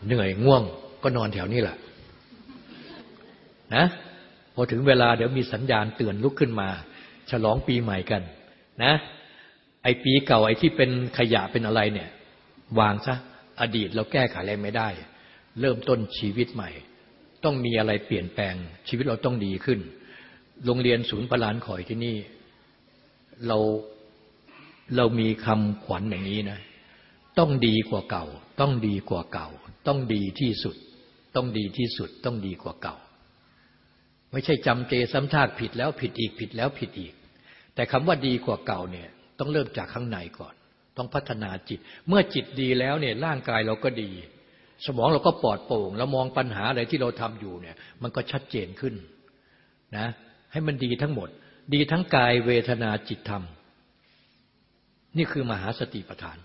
เหนื่อยง่วงก็นอนแถวนี้แหละนะพอถึงเวลาเดี๋ยวมีสัญญาณเตือนลุกขึ้นมา ฉลองปีใหม่กันนะ ไอปีเก่าไอที่เป็นขยะเป็นอะไรเนี่ย วางซะอดีตเราแก้ไขอะไรไม่ได้ เริ่มต้นชีวิตใหม่ ต้องมีอะไรเปลี่ยนแปลง ชีวิตเราต้องดีขึ้น โรงเรียนศูนย์ประลานข่อยที่นี่ เรา เรามีคำขวัญอย่างนี้นะ ต้องดีกว่าเก่า ต้องดีกว่าเก่า ต้องดีที่สุด ต้องดีที่สุด ต้องดีกว่าเก่า ไม่ใช่จำเจซ้ำซากผิดแล้วผิดอีกผิดแล้วผิดอีก แต่คำว่าดีกว่าเก่าเนี่ยต้องเริ่มจากข้างในก่อน ต้องพัฒนาจิต เมื่อจิตดีแล้วเนี่ยร่างกายเราก็ดี สมองเราก็ปลอดโปร่ง แล้วมองปัญหาอะไรที่เราทำอยู่เนี่ย มันก็ชัดเจนขึ้นนะ ให้มันดีทั้งหมด ดีทั้งกายเวทนาจิตธรรม นี่คือมหาสติปัฏฐาน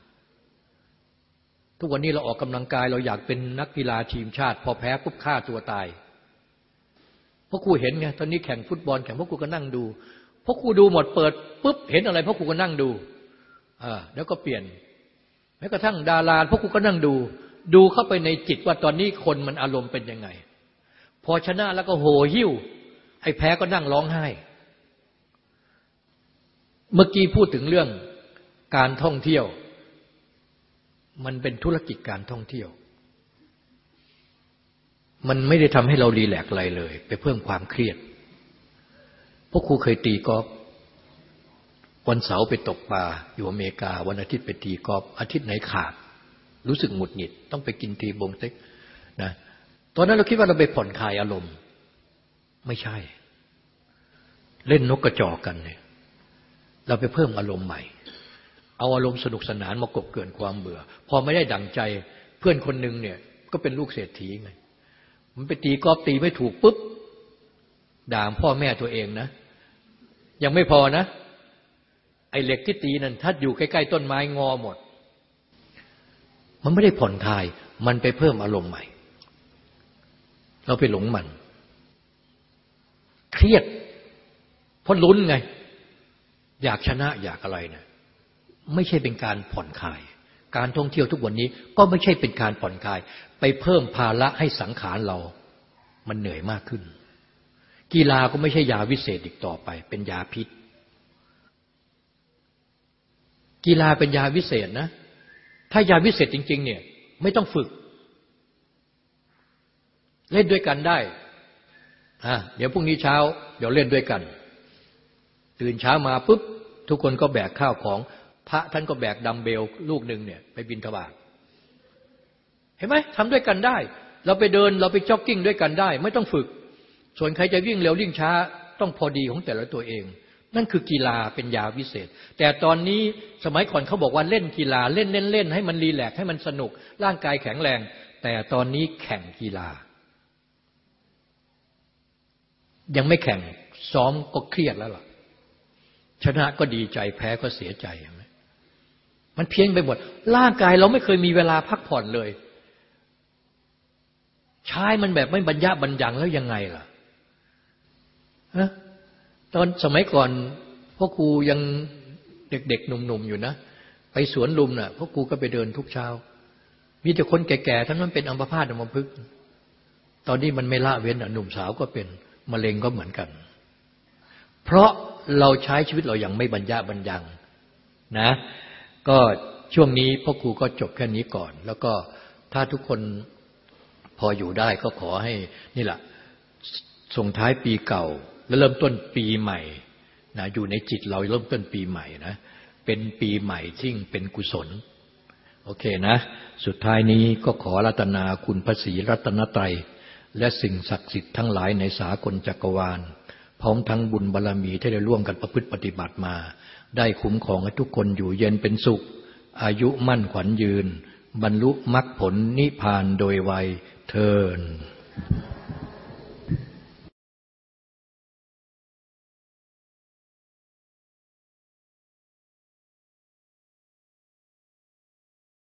ทุกวันนี้เราออกกำลังกายเราอยากเป็นนักกีฬาทีมชาติ พอแพ้ปุ๊บฆ่าตัวตายพราะครูเห็นไงตอนนี้แข่งฟุตบอลแข่งพวกครูก็นั่งดูพราะครูดูหมดเปิดปุ๊บเห็นอะไรพราะครูก็นั่งดูอ่าแล้วก็เปลี่ยนแม้กระทั่งดาราพวกครูก็นั่งดู ดูเข้าไปในจิตว่าตอนนี้คนมันอารมณ์เป็นยังไง พอชนะแล้วก็โหหิ้วไอ้แพ้ก็นั่งร้องไห้ เมื่อกี้พูดถึงเรื่อง การท่องเที่ยว มันเป็นธุรกิจการท่องเที่ยว มันไม่ได้ทำให้เรารีแลกอะไรเลย ไปเพิ่มความเครียดพวกครูเคยตีกอล์ฟวันเสาร์ไปตกปลาอยู่อเมริกา วันอาทิตย์ไปตีกอล์ฟอาทิตย์ไหนขาด รู้สึกหงุดหงิด ต้องไปกินตีบงเต็กนะตอนนั้นเราคิดว่าเราไปผ่อนคลายอารมณ์ ไม่ใช่ เล่นนกกระจอกกันเนี่ยเราไปเพิ่มอารมณ์ใหม่ เอาอารมณ์สนุกสนานมากบเกินความเบื่อ พอไม่ได้ดั่งใจเพื่อนคนหนึ่งเนี่ยก็เป็นลูกเศรษฐีไง มันไปตีกอล์ฟตีไม่ถูกปุ๊บด่าพ่อแม่ตัวเองนะ ยังไม่พอนะ ไอ้เหล็กที่ตีนั่นถ้าอยู่ใกล้ๆต้นไม้งอหมด มันไม่ได้ผ่อนคลาย มันไปเพิ่มอารมณ์ใหม่ เราไปหลงมัน เครียดเพราะลุ้นไง อยากชนะอยากอะไรเนะ ไม่ใช่เป็นการผ่อนคลาย การท่องเที่ยวทุกวันนี้ก็ไม่ใช่เป็นการผ่อนคลาย ไปเพิ่มภาระให้สังขารเรา มันเหนื่อยมากขึ้น กีฬาก็ไม่ใช่ยาวิเศษอีกต่อไป เป็นยาพิษ กีฬาเป็นยาวิเศษนะ ถ้ายาวิเศษจริง ๆ เนี่ย ไม่ต้องฝึก เล่นด้วยกันได้อะเดี๋ยวพรุ่งนี้เช้า เดี๋ยวเล่นด้วยกัน ตื่นเช้ามาปุ๊บทุกคนก็แบกข้าวของ พระท่านก็แบกดัมเบลลูกหนึ่งเนี่ยไปบิณฑบาตเห็นไหมทำด้วยกันได้ เราไปเดินเราไปจ็อกกิ้งด้วยกันได้ ไม่ต้องฝึก ส่วนใครจะวิ่งเร็ววิ่งช้า ต้องพอดีของแต่ละตัวเอง นั่นคือกีฬาเป็นยาวิเศษ แต่ตอนนี้สมัยก่อนเขาบอกว่าเล่นกีฬาเล่นเล่นเล่นให้มัน relax ให้มันสนุก ร่างกายแข็งแรง แต่ตอนนี้แข่งกีฬา ยังไม่แข่งซ้อมก็เครียดแล้วล่ะชนะก็ดีใจแพ้ก็เสียใจ มันเพี้ยนไปหมด ร่างกายเราไม่เคยมีเวลาพักผ่อนเลย ใช้มันแบบไม่บรรยะบรรยังแล้วยังไงล่ะะตอนสมัยก่อนพ่อครูยังเด็กๆหนุ่มๆอยู่นะ ไปสวนลุมนะ่ะพ่อครูก็ไปเดินทุกเช้า มีแต่คนแก่ๆทั้งนั้นเป็นอัมพาตอัมพฤกษ์ตอนนี้มันไม่ละเว้นหนุ่มสาวก็เป็นมะเร็งก็เหมือนกัน เพราะเราใช้ชีวิตเราอย่างไม่บรรยะบรรยังนะ ก็ช่วงนี้พ่อครูก็จบแค่นี้ก่อน แล้วก็ถ้าทุกคนพออยู่ได้ก็ขอให้นี่แหละส่งท้ายปีเก่า แล้วเริ่มต้นปีใหม่นะอยู่ในจิตเราเริ่มต้นปีใหม่นะเป็นปีใหม่ที่เป็นกุศล โอเคนะ สุดท้ายนี้ก็ขอรัตนาคุณพระศรีรัตนตรัยและสิ่งศักดิ์สิทธิ์ทั้งหลายในสากลจักรวาล พร้อมทั้งบุญบารรมีที่ได้ร่วมกันประพฤติปฏิบัติมา ได้คุ้มของให้ทุกคนอยู่เย็นเป็นสุข อายุมั่นขวัญยืน บรรลุมรรคผลนิพพานโดยไวยเทิน